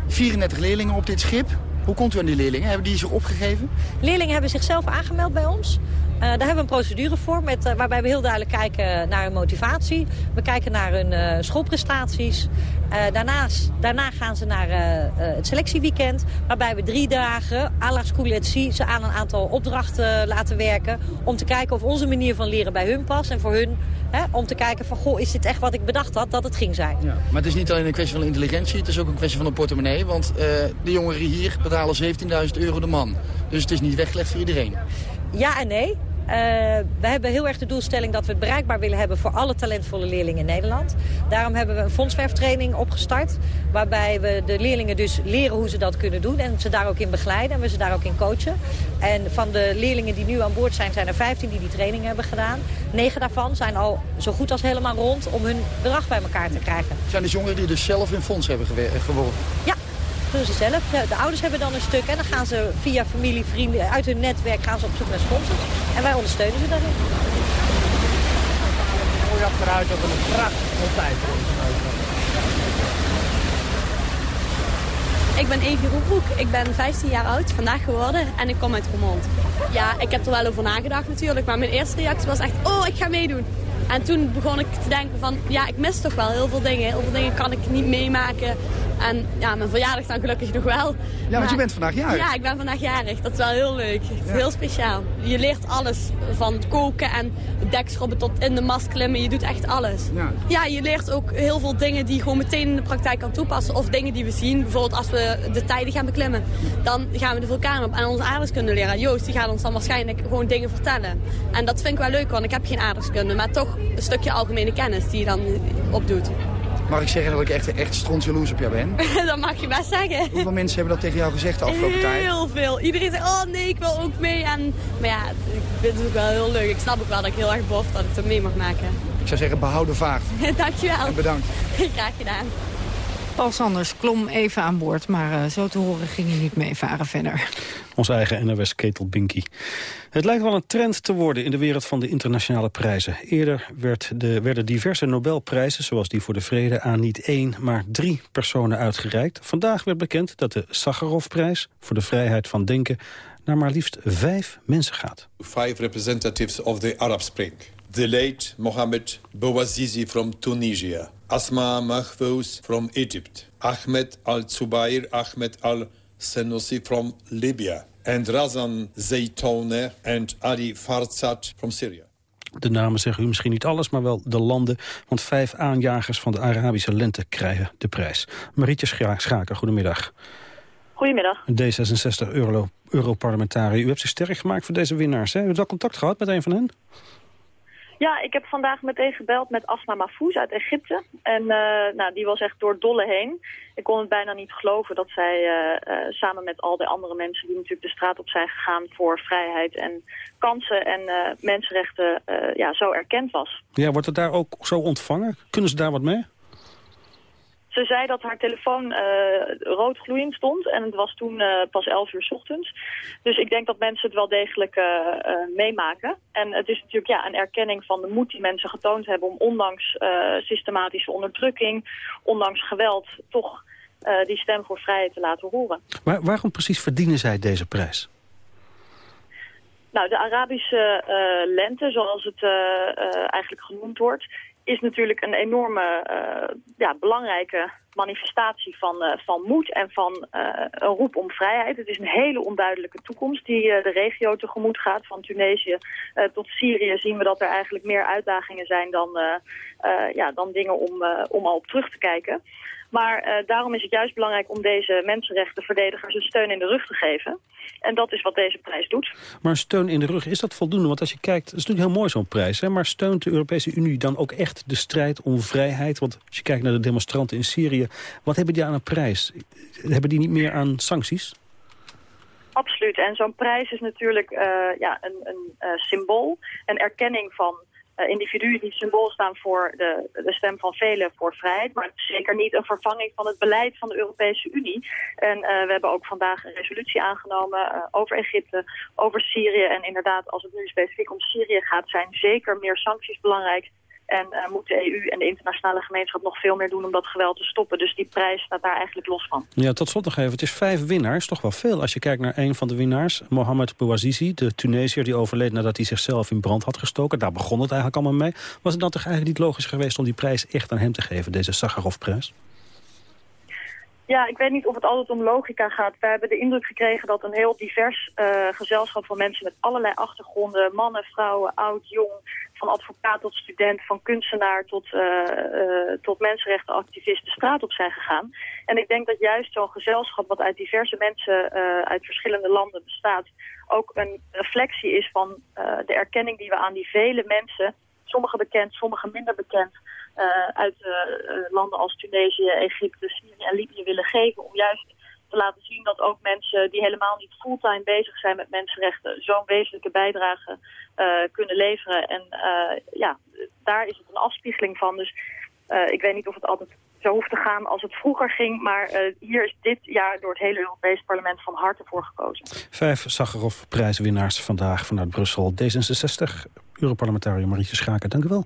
[SPEAKER 31] 34 leerlingen op dit schip. Hoe komt u aan die leerlingen? Hebben die zich opgegeven?
[SPEAKER 32] Leerlingen hebben zichzelf aangemeld bij ons. Uh, daar hebben we een procedure voor, met, uh, waarbij we heel duidelijk kijken naar hun motivatie. We kijken naar hun uh, schoolprestaties. daarnaast, daarna gaan ze naar het selectieweekend, waarbij we drie dagen à la School ze aan een aantal opdrachten laten werken. Om te kijken of onze manier van leren bij hun past en voor hun Hè, om te kijken van, goh, is dit echt wat ik bedacht had dat het ging zijn. Ja,
[SPEAKER 31] maar het is niet alleen een kwestie van intelligentie, het is ook een kwestie van de portemonnee. Want uh, de jongeren hier betalen 17.000 euro de man. Dus het is niet weggelegd voor iedereen.
[SPEAKER 32] Ja en nee. Uh, we hebben heel erg de doelstelling dat we het bereikbaar willen hebben voor alle talentvolle leerlingen in Nederland. Daarom hebben we een fondswerftraining opgestart. Waarbij we de leerlingen dus leren hoe ze dat kunnen doen. En ze daar ook in begeleiden en we ze daar ook in coachen. En van de leerlingen die nu aan boord zijn, zijn er 15 die die training hebben gedaan. 9 daarvan zijn al zo goed als helemaal rond om hun bedrag bij elkaar te krijgen.
[SPEAKER 31] Zijn dus jongeren die dus zelf in fonds hebben geworven?
[SPEAKER 32] Ja, doen ze zelf. De ouders hebben dan een stuk en dan gaan ze via familie, vrienden, uit hun netwerk gaan ze op zoek naar sponsors. En wij ondersteunen ze daarin.
[SPEAKER 29] Mooi achteruit dat er een prachtige tijd
[SPEAKER 27] Ik ben Evie Roepbroek. Ik ben 15 jaar oud, vandaag geworden en ik kom uit Roermond. Ja, ik heb er wel over nagedacht natuurlijk, maar mijn eerste reactie was echt, oh, ik ga meedoen. En toen begon ik te denken van, ja, ik mis toch wel heel veel dingen. Heel veel dingen kan ik niet meemaken. En ja, mijn verjaardag dan gelukkig nog wel.
[SPEAKER 31] Ja, want je bent vandaag jarig.
[SPEAKER 27] Ja, ik ben vandaag jarig. Dat is wel heel leuk. Het is heel speciaal. Je leert alles. Van koken en dekschrobben tot in de mast klimmen. Je doet echt alles.
[SPEAKER 31] Ja.
[SPEAKER 27] ja, je leert ook heel veel dingen die je gewoon meteen in de praktijk kan toepassen. Of dingen die we zien. Bijvoorbeeld als we de tijden gaan beklimmen. Dan gaan we de vulkaan op. En onze aardrijkskundeleraar Joost, die gaat ons dan waarschijnlijk gewoon dingen vertellen. En dat vind ik wel leuk, want ik heb geen aardrijkskunde. Maar toch een stukje algemene kennis die je dan opdoet.
[SPEAKER 31] Mag ik zeggen dat ik echt, echt strontjaloers op jou ben?
[SPEAKER 27] dat mag je best zeggen.
[SPEAKER 31] Hoeveel mensen hebben dat tegen jou gezegd de afgelopen tijd?
[SPEAKER 27] Heel veel. Iedereen zegt, oh nee, ik wil ook mee. En, maar ja, ik vind het ook wel heel leuk. Ik snap ook wel dat ik heel erg bof dat ik er mee mag maken.
[SPEAKER 31] Ik zou zeggen, behouden vaart.
[SPEAKER 27] Dankjewel.
[SPEAKER 31] En bedankt.
[SPEAKER 27] Graag gedaan.
[SPEAKER 12] Paul Sanders klom even aan boord, maar uh, zo te horen ging hij niet meevaren verder.
[SPEAKER 13] Onze eigen NOS Ketel Binky. Het lijkt wel een trend te worden in de wereld van de internationale prijzen. Eerder werd de, werden diverse Nobelprijzen, zoals die voor de vrede, aan niet één, maar drie personen uitgereikt. Vandaag werd bekend dat de Sakharovprijs voor de vrijheid van denken naar maar liefst vijf mensen gaat.
[SPEAKER 33] Five representatives of the Arab Spring. The late Mohammed Bouazizi from Tunisia. Asma Mahfouz from Egypt. Ahmed al-Zubair Ahmed al-Senussi from Libya. And Razan Zaytoune and Ali Farzad from Syria.
[SPEAKER 13] De namen zeggen u misschien niet alles, maar wel de landen. Want vijf aanjagers van de Arabische lente krijgen de prijs. Marietje Schaker, goedemiddag.
[SPEAKER 30] Goedemiddag.
[SPEAKER 13] D66 Euro, Europarlementariër. U hebt zich sterk gemaakt voor deze winnaars. Hè? U hebt al contact gehad met een van hen?
[SPEAKER 30] Ja, ik heb vandaag meteen gebeld met Asma Mahfouz uit Egypte. En uh, nou, die was echt door dolle heen. Ik kon het bijna niet geloven dat zij uh, uh, samen met al die andere mensen... die natuurlijk de straat op zijn gegaan voor vrijheid en kansen en mensenrechten... ja, zo erkend was.
[SPEAKER 13] Ja, wordt het daar ook zo ontvangen? Kunnen ze daar wat mee?
[SPEAKER 30] Ze zei dat haar telefoon uh, rood gloeiend stond en het was toen uh, pas 11 uur s ochtends. Dus ik denk dat mensen het wel degelijk uh, meemaken. En het is natuurlijk ja, een erkenning van de moed die mensen getoond hebben om ondanks systematische onderdrukking, ondanks geweld, toch die stem voor vrijheid te laten horen.
[SPEAKER 13] Maar waarom precies verdienen zij deze prijs?
[SPEAKER 30] Nou, de Arabische lente, zoals het eigenlijk genoemd wordt is natuurlijk een enorme uh, ja, belangrijke manifestatie van, uh, van moed en van uh, een roep om vrijheid. Het is een hele onduidelijke toekomst die de regio tegemoet gaat. Van Tunesië tot Syrië zien we dat er eigenlijk meer uitdagingen zijn dan, ja, dan dingen om, om al op terug te kijken. Maar uh, daarom is het juist belangrijk om deze mensenrechtenverdedigers een steun in de rug te geven. En dat is wat deze prijs doet.
[SPEAKER 13] Maar steun in de rug, is dat voldoende? Want als je kijkt, het is natuurlijk heel mooi zo'n prijs. Hè? Maar steunt de Europese Unie dan ook echt de strijd om vrijheid? Want als je kijkt naar de demonstranten in Syrië, wat hebben die aan een prijs? Hebben die niet meer aan sancties?
[SPEAKER 30] Absoluut. En zo'n prijs is natuurlijk uh, ja, een, een uh, symbool, een erkenning van individuen die symbool staan voor de, de stem van velen voor vrijheid. Maar zeker niet een vervanging van het beleid van de Europese Unie. En uh, we hebben ook vandaag een resolutie aangenomen uh, over Egypte, over Syrië. En inderdaad, als het nu specifiek om Syrië gaat, zijn zeker meer sancties belangrijk. En uh, moet de EU en de internationale gemeenschap nog veel meer doen om dat geweld te stoppen. Dus die prijs staat daar eigenlijk los van.
[SPEAKER 13] Ja, tot slot nog even. Het is vijf winnaars, toch wel veel. Als je kijkt naar een van de winnaars, Mohamed Bouazizi, de Tunesiër die overleed nadat hij zichzelf in brand had gestoken. Daar begon het eigenlijk allemaal mee. Was het dan toch eigenlijk niet logisch geweest om die prijs echt aan hem te geven, deze Sakharov-prijs?
[SPEAKER 30] Ja, ik weet niet of het altijd om logica gaat. We hebben de indruk gekregen dat een heel divers uh, gezelschap van mensen met allerlei achtergronden, mannen, vrouwen, oud, jong, van advocaat tot student, van kunstenaar tot, uh, uh, tot mensenrechtenactivist de straat op zijn gegaan. En ik denk dat juist zo'n gezelschap wat uit diverse mensen uit verschillende landen bestaat, ook een reflectie is van de erkenning die we aan die vele mensen, sommige bekend, sommige minder bekend, uit uh, landen als Tunesië, Egypte, Syrië en Libië willen geven. Om juist te laten zien dat ook mensen die helemaal niet fulltime bezig zijn met mensenrechten zo'n wezenlijke bijdrage kunnen leveren. En ja, daar is het een afspiegeling van. Dus ik weet niet of het altijd zo hoeft te gaan als het vroeger ging. Maar hier is dit jaar door het hele Europees parlement van harte voor gekozen.
[SPEAKER 13] Vijf Sakharov-prijswinnaars vandaag vanuit Brussel. D66, Europarlementariër Marietje Schaken, dank u wel.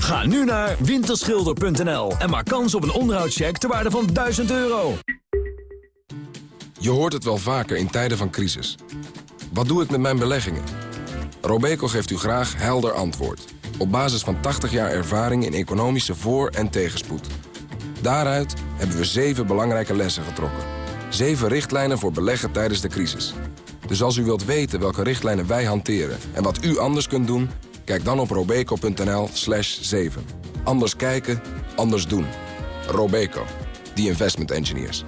[SPEAKER 34] Ga nu naar winterschilder.nl en maak kans op een onderhoudscheck ter waarde van 1000 euro.
[SPEAKER 1] Je hoort het wel vaker in tijden van crisis. Wat doe ik met mijn beleggingen? Robeco geeft u graag helder antwoord. Op basis van 80 jaar ervaring in economische voor- en tegenspoed. Daaruit hebben we zeven belangrijke lessen getrokken. Zeven richtlijnen voor beleggen tijdens de crisis. Dus als u wilt weten welke richtlijnen wij hanteren en wat u anders kunt doen... kijk dan op robeco.nl slash 7. Anders kijken, anders doen. Robeco, the investment engineers.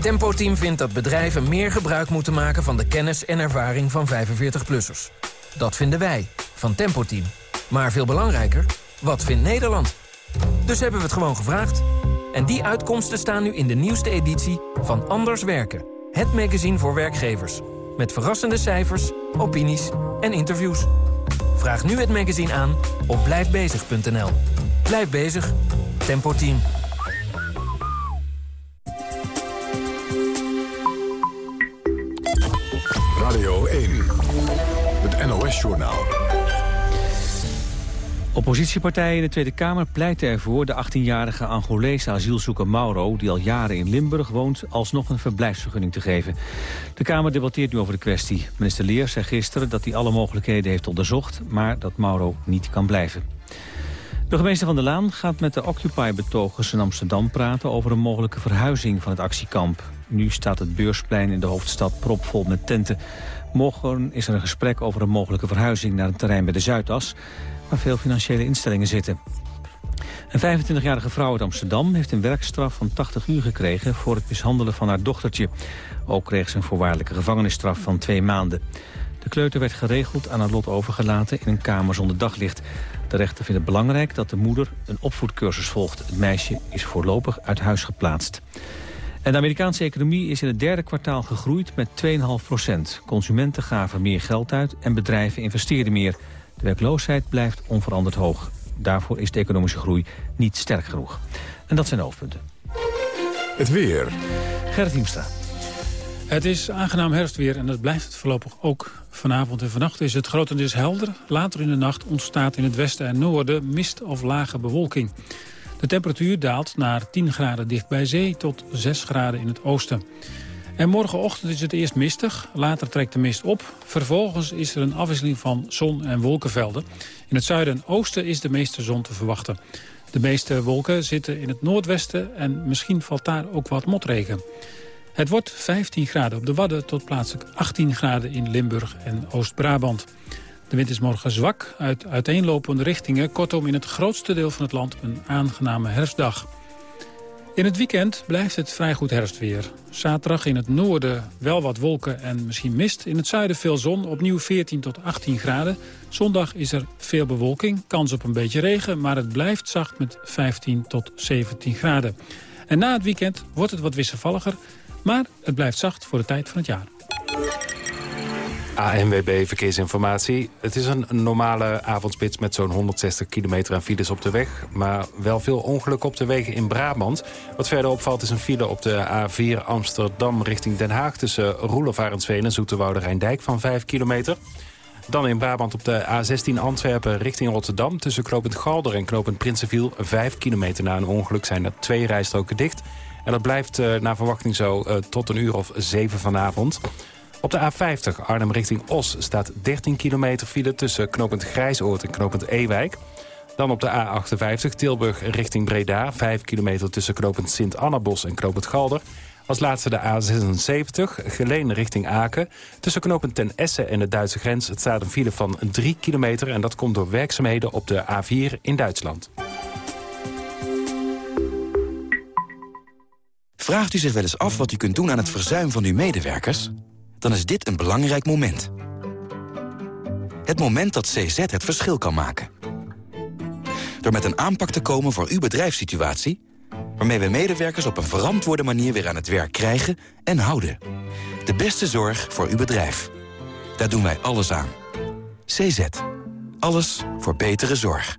[SPEAKER 11] Tempo Team vindt dat bedrijven meer gebruik moeten maken van de kennis en ervaring van 45-plussers. Dat vinden wij, van Tempo Team. Maar veel belangrijker, wat vindt Nederland? Dus hebben we het gewoon gevraagd. En die uitkomsten staan nu in de nieuwste editie van Anders Werken. Het magazine voor werkgevers. Met verrassende cijfers, opinies en interviews. Vraag nu het magazine aan op blijfbezig.nl. Blijf bezig. Tempo Team.
[SPEAKER 1] Radio 1, het NOS-journaal.
[SPEAKER 2] Oppositiepartijen in de Tweede Kamer pleiten ervoor de 18-jarige Angolese asielzoeker Mauro, die al jaren in Limburg woont, alsnog een verblijfsvergunning te geven. De Kamer debatteert nu over de kwestie. Minister Leer zei gisteren dat hij alle mogelijkheden heeft onderzocht, maar dat Mauro niet kan blijven. De gemeente Van der Laan gaat met de Occupy-betogers in Amsterdam praten over een mogelijke verhuizing van het actiekamp. Nu staat het beursplein in de hoofdstad propvol met tenten. Morgen is er een gesprek over een mogelijke verhuizing naar een terrein bij de Zuidas, waar veel financiële instellingen zitten. Een 25-jarige vrouw uit Amsterdam heeft een werkstraf van 80 uur gekregen voor het mishandelen van haar dochtertje. Ook kreeg ze een voorwaardelijke gevangenisstraf van twee maanden. De kleuter werd geregeld aan haar lot overgelaten in een kamer zonder daglicht. De rechter vindt het belangrijk dat de moeder een opvoedcursus volgt. Het meisje is voorlopig uit huis geplaatst. En de Amerikaanse economie is in het derde kwartaal gegroeid met 2,5 procent. Consumenten gaven meer geld uit en bedrijven investeerden meer. De werkloosheid blijft onveranderd hoog. Daarvoor is de economische groei niet sterk genoeg. En dat zijn de hoofdpunten.
[SPEAKER 1] Het weer.
[SPEAKER 2] Gerrit Hiemstra.
[SPEAKER 35] Het is aangenaam herfstweer en dat blijft het voorlopig ook. Vanavond en vannacht is het grotendeels helder. Later in de nacht ontstaat in het westen en noorden mist of lage bewolking. De temperatuur daalt naar 10 graden dicht bij zee tot 6 graden in het oosten. En morgenochtend is het eerst mistig, later trekt de mist op. Vervolgens is er een afwisseling van zon- en wolkenvelden. In het zuiden en oosten is de meeste zon te verwachten. De meeste wolken zitten in het noordwesten en misschien valt daar ook wat motregen. Het wordt 15 graden op de Wadden tot plaatselijk 18 graden in Limburg en Oost-Brabant. De wind is morgen zwak uit uiteenlopende richtingen. Kortom in het grootste deel van het land een aangename herfstdag. In het weekend blijft het vrij goed herfstweer. Zaterdag in het noorden wel wat wolken en misschien mist. In het zuiden veel zon, opnieuw 14 tot 18 graden. Zondag is er veel bewolking, kans op een beetje regen... maar het blijft zacht met 15 tot 17 graden. En na het weekend wordt het wat wisselvalliger... maar het blijft zacht voor de tijd van het jaar.
[SPEAKER 3] ANWB Verkeersinformatie. Het is een normale avondspits met zo'n 160 kilometer aan files op de weg. Maar wel veel ongeluk op de wegen in Brabant. Wat verder opvalt is een file op de A4 Amsterdam richting Den Haag... tussen Roelof Arendsveen en Zoeterwoude Rijndijk van 5 kilometer. Dan in Brabant op de A16 Antwerpen richting Rotterdam... tussen Knopend Galder en Knopend Prinsenviel. 5 kilometer na een ongeluk zijn er twee rijstroken dicht. En dat blijft uh, naar verwachting zo uh, tot een uur of 7 vanavond. Op de A50 Arnhem richting Os staat 13 kilometer file... tussen knooppunt Grijsoord en knooppunt Ewijk. Dan op de A58 Tilburg richting Breda. 5 kilometer tussen knooppunt Sint-Annabos en knooppunt Galder. Als laatste de A76, Geleen richting Aken. Tussen knooppunt Ten Essen en de Duitse grens... het staat een file van 3 kilometer... en dat komt door werkzaamheden op de A4 in Duitsland.
[SPEAKER 4] Vraagt u zich wel eens af wat u kunt doen aan het verzuim van uw medewerkers? Dan is dit een belangrijk moment. Het moment dat CZ het verschil kan maken. Door met een aanpak te komen voor uw bedrijfssituatie... waarmee we medewerkers op een verantwoorde manier weer aan het werk krijgen en houden. De beste zorg voor uw bedrijf. Daar doen wij alles aan. CZ. Alles voor betere zorg.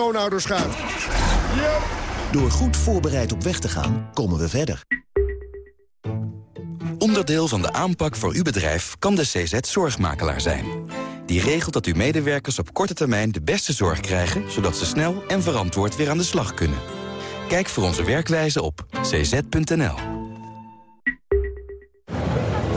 [SPEAKER 36] schoonouders gaat.
[SPEAKER 37] Door goed voorbereid op weg te gaan, komen we verder.
[SPEAKER 4] Onderdeel van de aanpak voor uw bedrijf kan de CZ Zorgmakelaar zijn. Die regelt dat uw medewerkers op korte termijn de beste zorg krijgen... zodat ze snel en verantwoord weer aan de slag kunnen. Kijk voor onze werkwijze op cz.nl.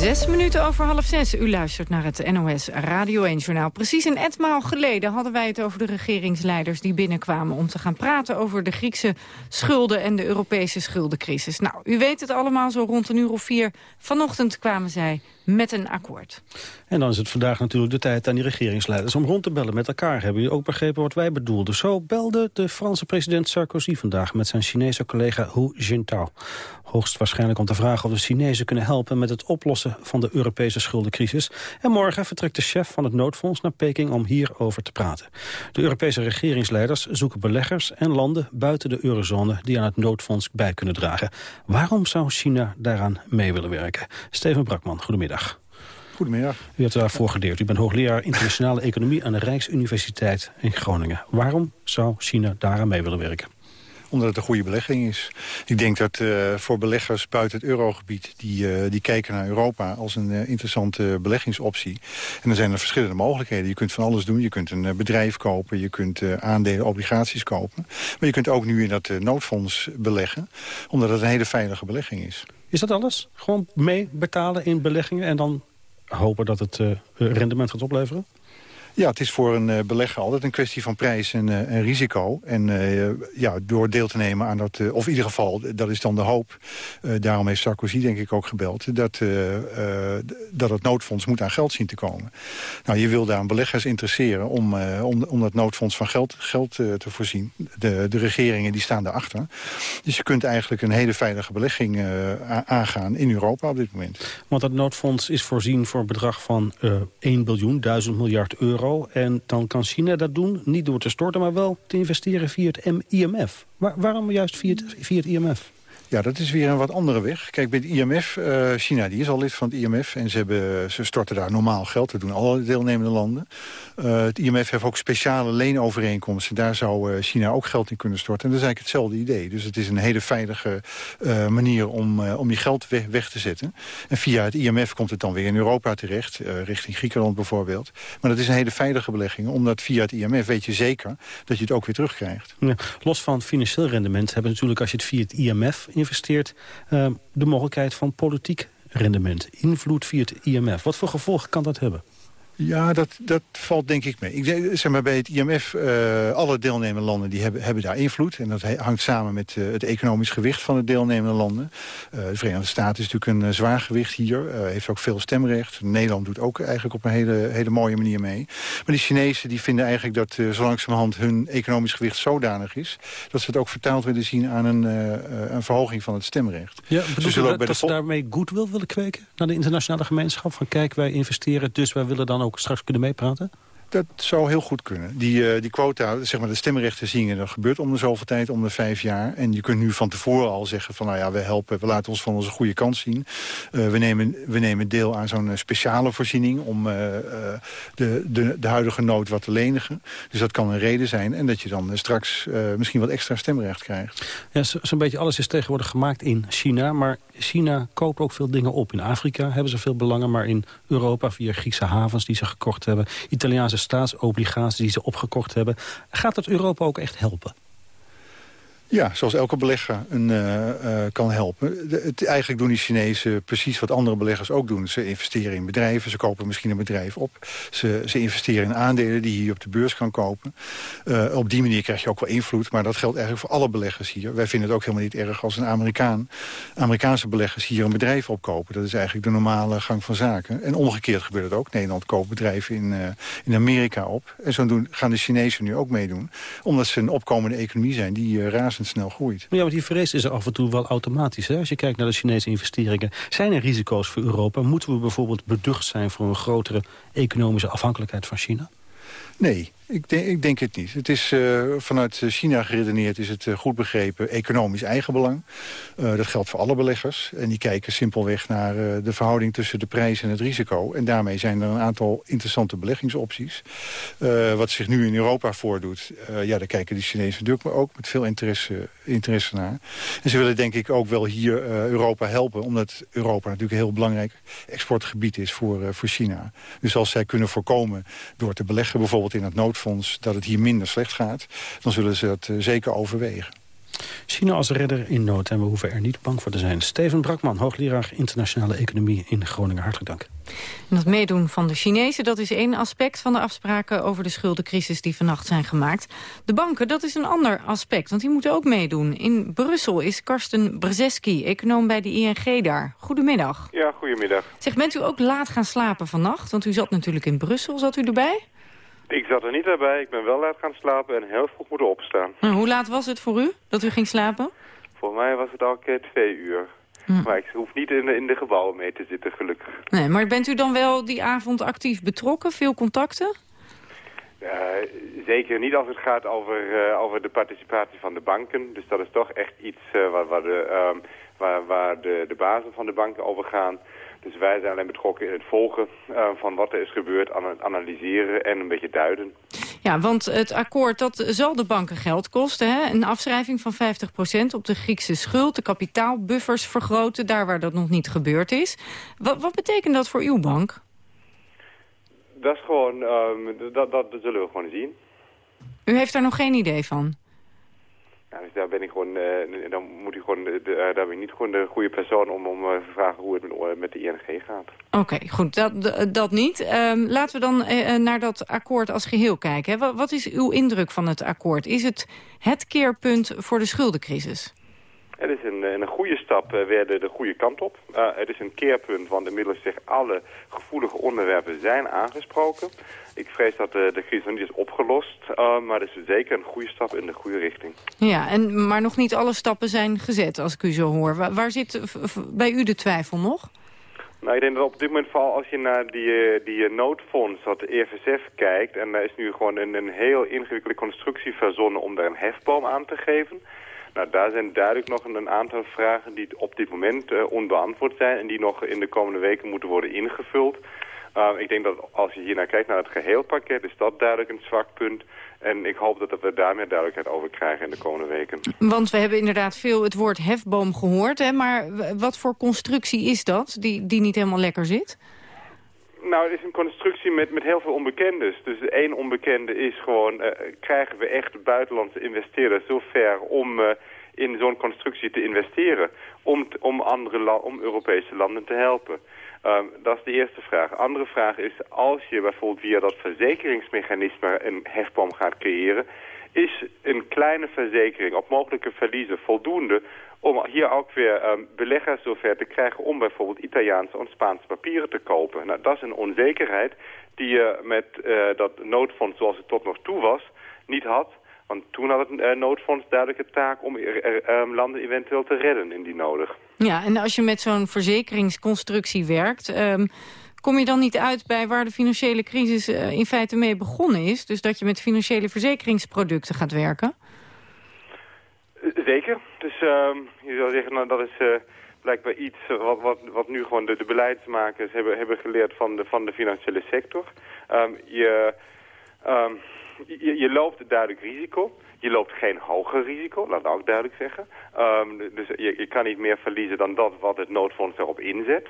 [SPEAKER 12] Zes minuten over half zes. U luistert naar het NOS Radio 1-journaal. Precies een etmaal geleden hadden wij het over de regeringsleiders... die binnenkwamen om te gaan praten over de Griekse schulden... en de Europese schuldencrisis. Nou, u weet het allemaal, zo rond een uur of vier. Vanochtend kwamen zij met een akkoord.
[SPEAKER 13] En dan is het vandaag natuurlijk de tijd aan die regeringsleiders om rond te bellen met elkaar. Hebben jullie ook begrepen wat wij bedoelden? Zo belde de Franse president Sarkozy vandaag met zijn Chinese collega Hu Jintao. Hoogstwaarschijnlijk om te vragen of de Chinezen kunnen helpen met het oplossen van de Europese schuldencrisis. En morgen vertrekt de chef van het noodfonds naar Peking om hierover te praten. De Europese regeringsleiders zoeken beleggers en landen buiten de eurozone die aan het noodfonds bij kunnen dragen. Waarom zou China daaraan mee willen werken? Steven Brakman, goedemiddag.
[SPEAKER 38] Goedemiddag.
[SPEAKER 13] U hebt daarvoor gedeerd. U bent hoogleraar internationale economie aan de Rijksuniversiteit in Groningen. Waarom zou China daaraan mee willen werken?
[SPEAKER 38] Omdat het een goede belegging is. Ik denk dat uh, voor beleggers buiten het eurogebied... die, uh, die kijken naar Europa als een uh, interessante beleggingsoptie. En dan zijn er verschillende mogelijkheden. Je kunt van alles doen. Je kunt een bedrijf kopen. Je kunt aandelen, obligaties kopen. Maar je kunt ook nu in dat noodfonds beleggen. Omdat het een hele veilige belegging is.
[SPEAKER 13] Is dat alles? Gewoon mee betalen in beleggingen... en dan hopen dat het rendement gaat opleveren?
[SPEAKER 38] Ja, het is voor een uh, belegger altijd een kwestie van prijs en, uh, en risico. En uh, ja, door deel te nemen aan dat, of in ieder geval, dat is dan de hoop. daarom heeft Sarkozy denk ik ook gebeld. Dat, dat het noodfonds moet aan geld zien te komen. Nou, je wil daar beleggers interesseren om, om, om dat noodfonds van geld, geld te voorzien. De, de regeringen die staan daarachter. Dus je kunt eigenlijk een hele veilige belegging aangaan in Europa op dit moment.
[SPEAKER 13] Want dat noodfonds is voorzien voor een bedrag van 1 biljoen, 1000 miljard euro. En dan kan China dat doen, niet door te storten... maar wel te investeren via het IMF. Waar, waarom juist via het, via het IMF?
[SPEAKER 38] Ja, dat is weer een wat andere weg. Kijk, bij het IMF, uh, China die is al lid van het IMF... en ze, hebben, ze storten daar normaal geld. Dat doen alle deelnemende landen. Uh, het IMF heeft ook speciale leenovereenkomsten. Daar zou uh, China ook geld in kunnen storten. En dat is eigenlijk hetzelfde idee. Dus het is een hele veilige manier om, om die geld weg, weg, te zetten. En via het IMF komt het dan weer in Europa terecht. richting Griekenland bijvoorbeeld. Maar dat is een hele veilige belegging. Omdat via het IMF weet je zeker dat je het ook weer terugkrijgt.
[SPEAKER 13] Ja, los van financieel rendement hebben natuurlijk als je het via het IMF investeert... Uh, de mogelijkheid van politiek rendement. Invloed via het IMF. Wat voor gevolgen kan dat hebben?
[SPEAKER 38] Ja, dat, dat valt denk ik mee. Ik zeg maar, bij het IMF, uh, alle deelnemende landen die hebben, hebben daar invloed. En dat hangt samen met uh, het economisch gewicht van de deelnemende landen. Uh, de Verenigde Staten is natuurlijk een zwaar gewicht hier. heeft ook veel stemrecht. Nederland doet ook eigenlijk op een hele, hele mooie manier mee. Maar die Chinezen die vinden eigenlijk dat zo langzamerhand hun economisch gewicht zodanig is... dat ze het ook vertaald willen zien aan een, een verhoging van het stemrecht.
[SPEAKER 13] Ja, bedoelt ze dat, dat ze daarmee goodwill willen kweken naar de internationale gemeenschap? Van kijk, wij investeren, dus wij willen dan ook straks kunnen meepraten?
[SPEAKER 38] Dat zou heel goed kunnen. Die, uh, die quota, zeg maar de stemrechtenziingen, dat gebeurt om de zoveel tijd, om de vijf jaar. En je kunt nu van tevoren al zeggen van, nou ja, we helpen, we laten ons van onze goede kant zien. Uh, we, nemen, we nemen deel aan zo'n speciale voorziening om de, de, de huidige nood wat te lenigen. Dus dat kan een reden zijn. En dat je dan straks misschien wat extra stemrecht krijgt.
[SPEAKER 13] Ja, zo'n beetje alles is tegenwoordig gemaakt in China. Maar China koopt ook veel dingen op. In Afrika hebben ze veel belangen, maar in Europa via Griekse havens die ze gekocht hebben. Italiaanse staatsobligaties die ze opgekocht hebben. Gaat het Europa ook echt helpen?
[SPEAKER 38] Ja, zoals elke belegger een, uh, uh, kan helpen. Het, eigenlijk doen die Chinezen precies wat andere beleggers ook doen. Ze investeren in bedrijven, ze kopen misschien een bedrijf op. Ze, ze investeren in aandelen die je hier op de beurs kan kopen. Uh, op die manier krijg je ook wel invloed, maar dat geldt eigenlijk voor alle beleggers hier. Wij vinden het ook helemaal niet erg als een Amerikaan, Amerikaanse beleggers hier een bedrijf opkopen. Dat is eigenlijk de normale gang van zaken. En omgekeerd gebeurt het ook. Nederland koopt bedrijven in, in Amerika op. En zo doen, gaan de Chinezen nu ook meedoen. Omdat ze een opkomende economie zijn die razend snel groeit.
[SPEAKER 13] Ja, maar die vrees is er af en toe wel automatisch. Hè? Als je kijkt naar de Chinese investeringen, zijn er risico's voor Europa? Moeten we bijvoorbeeld beducht zijn voor een grotere economische afhankelijkheid van China?
[SPEAKER 38] Nee, ik denk, ik denk het niet. Het is uh, vanuit China geredeneerd is het uh, goed begrepen economisch eigenbelang. Uh, dat geldt voor alle beleggers. En die kijken simpelweg naar de verhouding tussen de prijs en het risico. En daarmee zijn er een aantal interessante beleggingsopties. wat zich nu in Europa voordoet, ja, daar kijken de Chinezen natuurlijk ook met veel interesse, interesse naar. En ze willen denk ik ook wel hier Europa helpen. Omdat Europa natuurlijk een heel belangrijk exportgebied is voor, voor China. Dus als zij kunnen voorkomen door te beleggen bijvoorbeeld in het dat het hier minder slecht gaat... dan zullen ze dat eh, zeker overwegen.
[SPEAKER 13] China als redder in nood en we hoeven er niet bang voor te zijn. Steven Brakman, hoogleraar internationale economie in Groningen. Hartelijk dank.
[SPEAKER 12] En dat meedoen van de Chinezen, dat is één aspect van de afspraken over de schuldencrisis die vannacht zijn gemaakt. De banken, dat is een ander aspect, want die moeten ook meedoen. In Brussel is Karsten Brzeski, econoom bij de ING daar. Goedemiddag.
[SPEAKER 39] Ja, goedemiddag.
[SPEAKER 12] Zeg, bent u ook laat gaan slapen vannacht? Want u zat natuurlijk in Brussel, zat u erbij?
[SPEAKER 39] Ik zat er niet bij. Ik ben wel laat gaan slapen en heel vroeg moeten opstaan.
[SPEAKER 12] Nou, hoe laat was het voor u dat u ging slapen?
[SPEAKER 39] Voor mij was het al keer twee uur. Hm. Maar ik hoef niet in de, in de gebouwen mee te zitten, gelukkig.
[SPEAKER 12] Nee, maar bent u dan wel die avond actief betrokken? Veel contacten?
[SPEAKER 39] Uh, zeker niet als het gaat over, uh, over de participatie van de banken. Dus dat is toch echt iets uh, waar, waar, de, um, waar, waar de, de bazen van de banken over gaan. Dus wij zijn alleen betrokken in het volgen uh, van wat er is gebeurd, aan het analyseren en een beetje duiden.
[SPEAKER 12] Ja, want het akkoord dat zal de banken geld kosten. Hè? Een afschrijving van 50% op de Griekse schuld, de kapitaalbuffers vergroten, daar waar dat nog niet gebeurd is. Wat, wat betekent dat voor uw bank?
[SPEAKER 39] Dat is gewoon, um, dat, dat, dat zullen we gewoon zien.
[SPEAKER 12] U heeft daar nog geen idee van?
[SPEAKER 39] Ja, dus daar ben ik gewoon, uh, dan moet ik gewoon, de, uh, daar ben ik niet gewoon de goede persoon om, om uh, te vragen hoe het met, met de ING gaat.
[SPEAKER 12] Oké, okay, goed, dat, dat niet. Um, laten we dan naar dat akkoord als geheel kijken. Wat, wat is uw indruk van het akkoord? Is het het keerpunt voor de schuldencrisis?
[SPEAKER 39] Het is een, een goede stap uh, weer de, de goede kant op. Uh, het is een keerpunt, want inmiddels zich alle gevoelige onderwerpen zijn aangesproken. Ik vrees dat de, de crisis nog niet is opgelost, uh, maar het is zeker een goede stap in de goede richting.
[SPEAKER 12] Ja, en, maar nog niet alle stappen zijn gezet, als ik u zo hoor. Waar, waar zit bij u de twijfel nog?
[SPEAKER 39] Nou, ik denk dat op dit moment vooral als je naar die, die noodfonds, wat de EFSF kijkt... en daar is nu gewoon een, een heel ingewikkelde constructie verzonnen om daar een hefboom aan te geven... Nou, daar zijn duidelijk nog een aantal vragen die op dit moment uh, onbeantwoord zijn... en die nog in de komende weken moeten worden ingevuld. Uh, ik denk dat als je hier naar kijkt, naar het geheelpakket, is dat duidelijk een zwak punt. En ik hoop dat we daar meer duidelijkheid over krijgen in de komende weken.
[SPEAKER 12] Want we hebben inderdaad veel het woord hefboom gehoord. Hè? Maar wat voor constructie is dat, die, die niet helemaal lekker zit?
[SPEAKER 39] Nou, het is een constructie met, met heel veel onbekendes. Dus één onbekende is gewoon, uh, krijgen we echt buitenlandse investeerders zo ver om uh, in zo'n constructie te investeren om, om, andere om Europese landen te helpen. Ehm, dat is de eerste vraag. Andere vraag is, als je bijvoorbeeld via dat verzekeringsmechanisme een hefboom gaat creëren, is een kleine verzekering op mogelijke verliezen voldoende om hier ook weer ehm, beleggers zover te krijgen om bijvoorbeeld Italiaanse of Spaanse papieren te kopen. Nou, dat is een onzekerheid die je met eh, dat noodfonds zoals het tot nog toe was niet had. Want toen had het eh, noodfonds duidelijk de taak om ehm, landen eventueel te redden indien nodig.
[SPEAKER 12] Ja, en als je met zo'n verzekeringsconstructie werkt... ehm, kom je dan niet uit bij waar de financiële crisis eh, in feite mee begonnen is? Dus dat je met financiële verzekeringsproducten gaat werken?
[SPEAKER 39] Eh, Zeker. Dus ehm, je zou zeggen, nou, dat is eh, blijkbaar iets eh, wat, wat, wat nu gewoon de, de beleidsmakers hebben, hebben geleerd van de, van de financiële sector. Ehm, je, ehm, je, loopt duidelijk risico. Je loopt geen hoger risico, laat ik ook duidelijk zeggen. Dus je, je kan niet meer verliezen dan dat wat het noodfonds erop inzet.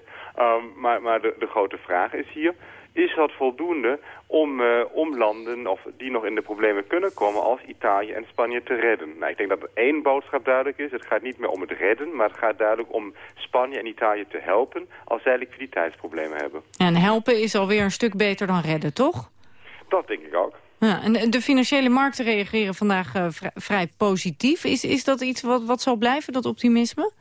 [SPEAKER 39] Maar maar de, de grote vraag is hier, is dat voldoende om, eh, om landen of die nog in de problemen kunnen komen als Italië en Spanje te redden? Nou, ik denk dat één boodschap duidelijk is. Het gaat niet meer om het redden, maar het gaat duidelijk om Spanje en Italië te helpen als zij liquiditeitsproblemen hebben.
[SPEAKER 12] En helpen is alweer een stuk beter dan redden, toch?
[SPEAKER 39] Dat denk ik ook.
[SPEAKER 12] Ja, en de financiële markten reageren vandaag eh, vrij, vrij positief. Is, is dat iets wat, wat zal blijven, dat optimisme?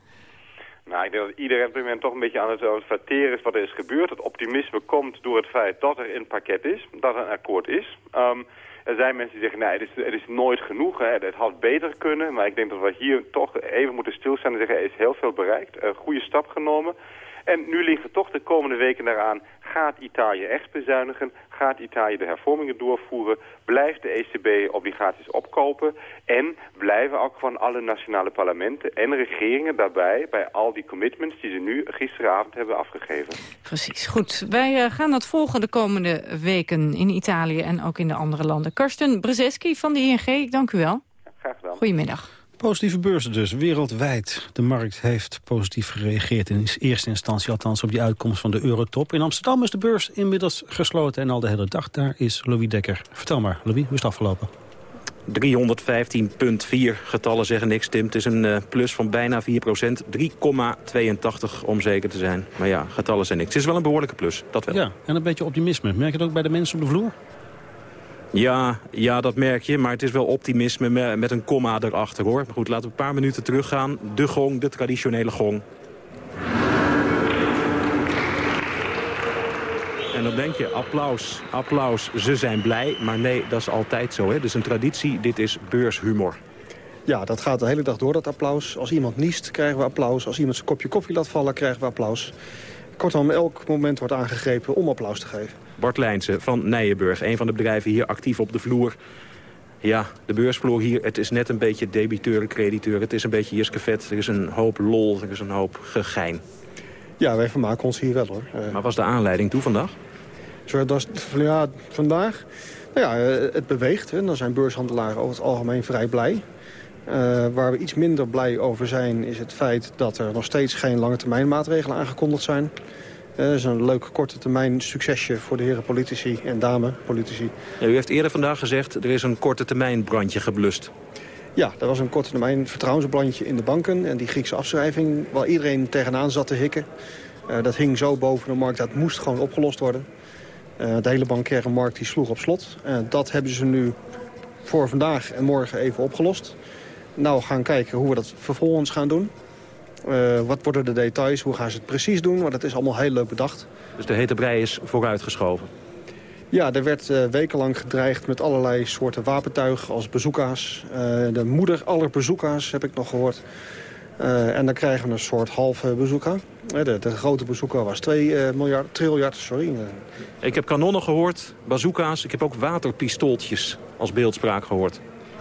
[SPEAKER 39] Nou, ik denk dat iedereen op dit moment toch een beetje aan het, verteren is wat er is gebeurd. Het optimisme komt door het feit dat er een pakket is, dat er een akkoord is. Ehm, er zijn mensen die zeggen, nee, het is, is nooit genoeg, hè. het had beter kunnen. Maar ik denk dat we hier toch even moeten stilstaan en zeggen, er is heel veel bereikt, een goede stap genomen. En nu liggen toch de komende weken daaraan, gaat Italië echt bezuinigen? Gaat Italië de hervormingen doorvoeren? Blijft de ECB obligaties opkopen? En blijven ook gewoon alle nationale parlementen en regeringen daarbij... bij al die commitments die ze nu gisteravond hebben afgegeven?
[SPEAKER 12] Precies, goed. Wij eh, gaan dat volgen de komende weken in Italië en ook in de andere landen. Karsten Brzeski van de ING, ik dank u wel.
[SPEAKER 39] Graag gedaan.
[SPEAKER 12] Goedemiddag.
[SPEAKER 13] Positieve beurzen dus, wereldwijd. De markt heeft positief gereageerd in eerste instantie althans op die uitkomst van de eurotop. In Amsterdam is de beurs inmiddels gesloten en al de hele dag daar is Louis Dekker. Vertel maar, Louis, hoe is het afgelopen?
[SPEAKER 40] 315,4 getallen zeggen niks, Tim. Het is een eh, plus van bijna 4 procent. 3,82 om zeker te zijn. Maar ja, getallen zijn niks. Het is wel een behoorlijke plus, dat wel.
[SPEAKER 13] Ja, en een beetje optimisme. Merk je het ook bij de mensen op de vloer?
[SPEAKER 40] Ja, ja, dat merk je. Maar het is wel optimisme me- met een komma erachter, hoor. Maar goed, laten we een paar minuten teruggaan. De gong, de traditionele gong. En dan denk je, applaus, applaus, ze zijn blij. Maar nee, dat is altijd zo. Hè. Is een traditie, dit is beurshumor.
[SPEAKER 41] Ja, dat gaat de hele dag door, dat applaus. Als iemand niest, krijgen we applaus. Als iemand zijn kopje koffie laat vallen, krijgen we applaus. Kortom, elk moment wordt aangegrepen om applaus te geven.
[SPEAKER 40] Bart Lijnsen van Nijenburg, een van de bedrijven hier actief op de vloer. Ja, de beursvloer hier, het is net een beetje debiteur, crediteur. Het is een beetje Jiske Er is een hoop lol, er is een hoop gegein.
[SPEAKER 41] Ja, wij vermaken ons hier wel, hoor. Eh,
[SPEAKER 40] Maar was de aanleiding toe vandaag?
[SPEAKER 41] Ja, vandaag, nou ja, eh, het beweegt. Hè. Dan zijn beurshandelaren over het algemeen vrij blij. Eh, waar we iets minder blij over zijn is het feit dat er nog steeds geen lange termijn maatregelen aangekondigd zijn. Eh, Dat is een leuk korte termijn succesje voor de heren politici en dame politici.
[SPEAKER 40] Ja, u heeft eerder vandaag gezegd, er is een korte termijn brandje geblust.
[SPEAKER 41] Ja, er was een korte termijn vertrouwensbrandje in de banken. En die Griekse afschrijving, waar iedereen tegenaan zat te hikken. eh, dat hing zo boven de markt, dat moest gewoon opgelost worden. Eh, de hele bankaire markt die sloeg op slot. Dat hebben ze nu voor vandaag en morgen even opgelost. Nou, we gaan kijken hoe we dat vervolgens gaan doen. Eh, wat worden de details, hoe gaan ze het precies doen? Want het is allemaal heel leuk bedacht.
[SPEAKER 40] Dus de hete brei is vooruitgeschoven.
[SPEAKER 41] Ja, er werd eh, wekenlang gedreigd met allerlei soorten wapentuig als bazooka's. Eh, de moeder aller bazooka's heb ik nog gehoord. Eh, en dan krijgen we een soort halve bazooka. Eh, de, de grote bazooka was 2 eh, miljard, triljard, sorry.
[SPEAKER 40] Ik heb kanonnen gehoord, bazooka's, ik heb ook waterpistooltjes als beeldspraak gehoord.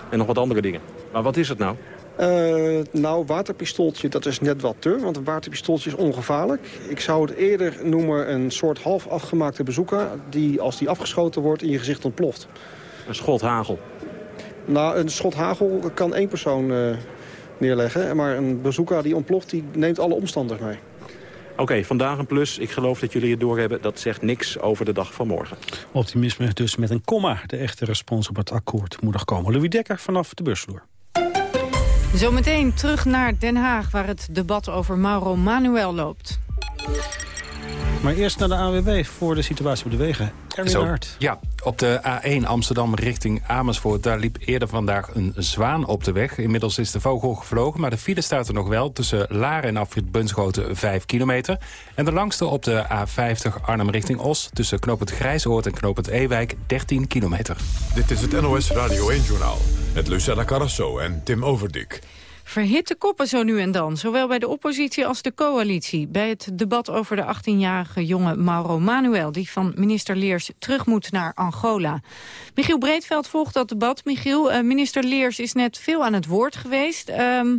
[SPEAKER 40] En nog wat andere dingen. Maar wat is het nou?
[SPEAKER 41] Eh, nou, waterpistooltje, dat is net wat te. Want een waterpistooltje is ongevaarlijk. Ik zou het eerder noemen een soort half afgemaakte bazooka... die als die afgeschoten wordt in je gezicht ontploft.
[SPEAKER 40] Een schot hagel.
[SPEAKER 41] Nou, een schot hagel kan één persoon eh, neerleggen. Maar een bazooka die ontploft, die neemt alle omstanders mee.
[SPEAKER 40] Oké, vandaag een plus. Ik geloof dat jullie het doorhebben. Dat zegt niks over de dag van morgen.
[SPEAKER 13] Optimisme dus met een komma. De echte respons op het akkoord moet nog komen. Louis Dekker vanaf de beursvloer.
[SPEAKER 12] Zometeen terug naar Den Haag, waar het debat over Mauro Manuel loopt.
[SPEAKER 13] Maar eerst naar de AWB voor de situatie op de wegen. Erwin Hart.
[SPEAKER 3] Ja, op de A1 Amsterdam richting Amersfoort... daar liep eerder vandaag een zwaan op de weg. Inmiddels is de vogel gevlogen, maar de file staat er nog wel... tussen Laren en Afrit Bunschoten 5 kilometer. En de langste op de A50 Arnhem richting Os... tussen Knoop het Grijsoord en Knoop het Ewijk 13 kilometer.
[SPEAKER 11] Dit is het NOS Radio 1-journaal met Lucella Carrasso en Tim Overdik.
[SPEAKER 12] Verhitte koppen zo nu en dan, zowel bij de oppositie als de coalitie. Bij het debat over de 18-jarige jonge Mauro Manuel... die van minister Leers terug moet naar Angola. Michiel Breedveld volgt dat debat. Michiel, eh, minister Leers is net veel aan het woord geweest... Ehm,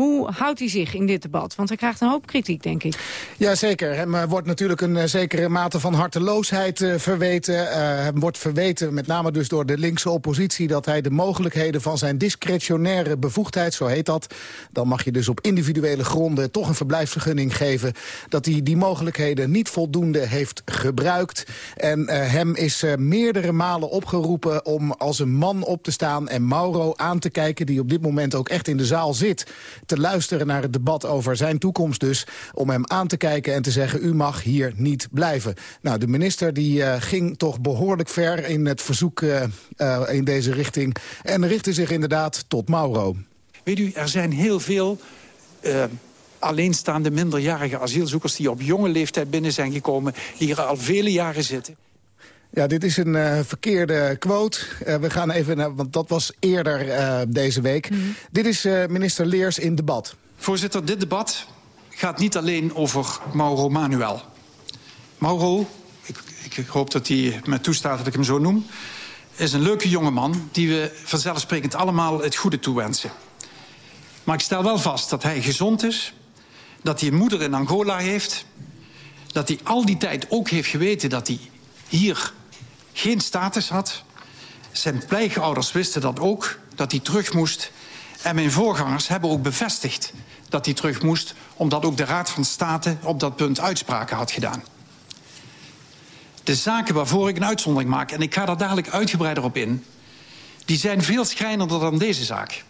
[SPEAKER 12] hoe houdt hij zich in dit debat? Want hij krijgt een hoop kritiek, denk ik.
[SPEAKER 25] Jazeker. Hem eh, wordt natuurlijk een eh, zekere mate van harteloosheid eh, verweten. Eh, hem wordt verweten, met name dus door de linkse oppositie... dat hij de mogelijkheden van zijn discretionaire bevoegdheid, zo heet dat... dan mag je dus op individuele gronden toch een verblijfsvergunning geven... dat hij die mogelijkheden niet voldoende heeft gebruikt. En hem is meerdere malen opgeroepen om als een man op te staan... en Mauro aan te kijken, die op dit moment ook echt in de zaal zit te luisteren naar het debat over zijn toekomst dus... om hem aan te kijken en te zeggen, u mag hier niet blijven. Nou, de minister die uh, ging toch behoorlijk ver in het verzoek uh, uh, in deze richting... en richtte zich inderdaad tot Mauro.
[SPEAKER 42] Weet u, er zijn heel veel alleenstaande minderjarige asielzoekers... die op jonge leeftijd binnen zijn gekomen, die hier al vele jaren zitten.
[SPEAKER 25] Ja, dit is een uh, verkeerde quote. Uh, we gaan even naar, want dat was eerder uh, deze week. Mm -hmm. Dit is minister Leers in debat.
[SPEAKER 42] Voorzitter, dit debat gaat niet alleen over Mauro Manuel. Mauro, ik, ik hoop dat hij me toestaat dat ik hem zo noem... is een leuke jongeman die we vanzelfsprekend allemaal het goede toewensen. Maar ik stel wel vast dat hij gezond is... dat hij een moeder in Angola heeft... dat hij al die tijd ook heeft geweten dat hij hier geen status had. Zijn pleegouders wisten dat ook, dat hij terug moest. En mijn voorgangers hebben ook bevestigd dat hij terug moest... omdat ook de Raad van State op dat punt uitspraken had gedaan. De zaken waarvoor ik een uitzondering maak... en ik ga daar dadelijk uitgebreider op in... die zijn veel schrijnender dan deze zaak.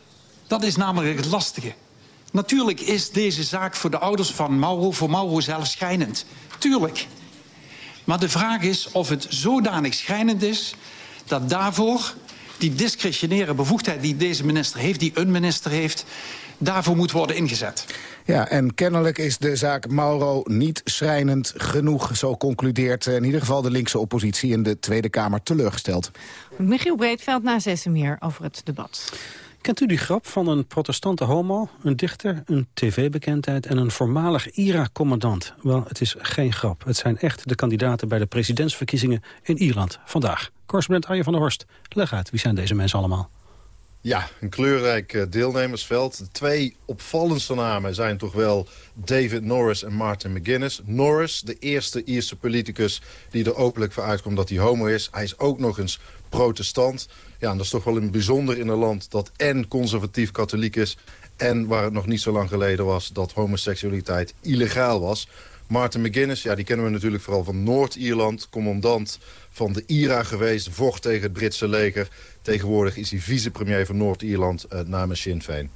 [SPEAKER 42] Dat is namelijk het lastige. Natuurlijk is deze zaak voor de ouders van Mauro... voor Mauro zelf schrijnend. Tuurlijk. Maar de vraag is of het zodanig schrijnend is... dat daarvoor die discretionaire bevoegdheid die deze minister heeft... die een minister heeft, daarvoor moet worden ingezet.
[SPEAKER 25] Ja, en kennelijk is de zaak Mauro niet schrijnend genoeg. Zo concludeert in ieder geval de linkse oppositie in de Tweede Kamer teleurgesteld.
[SPEAKER 12] Michiel Breedveld na zessen meer over het debat.
[SPEAKER 13] Kent u die grap van een protestante homo, een dichter, een tv-bekendheid en een voormalig IRA-commandant? Wel, het is geen grap. Het zijn echt de kandidaten bij de presidentsverkiezingen in Ierland vandaag. Correspondent Arjen van der Horst, leg uit, wie zijn deze mensen allemaal?
[SPEAKER 43] Ja, een kleurrijk deelnemersveld. De twee opvallendste namen zijn toch wel David Norris en Martin McGuinness. Norris, de eerste Ierse politicus die er openlijk voor uitkomt dat hij homo is. Hij is ook nog eens protestant. Ja, dat is toch wel een bijzonder in een land dat en conservatief-katholiek is... en waar het nog niet zo lang geleden was dat homoseksualiteit illegaal was. Martin McGuinness, ja, die kennen we natuurlijk vooral van Noord-Ierland. Commandant van de IRA geweest, vocht tegen het Britse leger. Tegenwoordig is hij vicepremier van Noord-Ierland uh, namens Sinn Féin.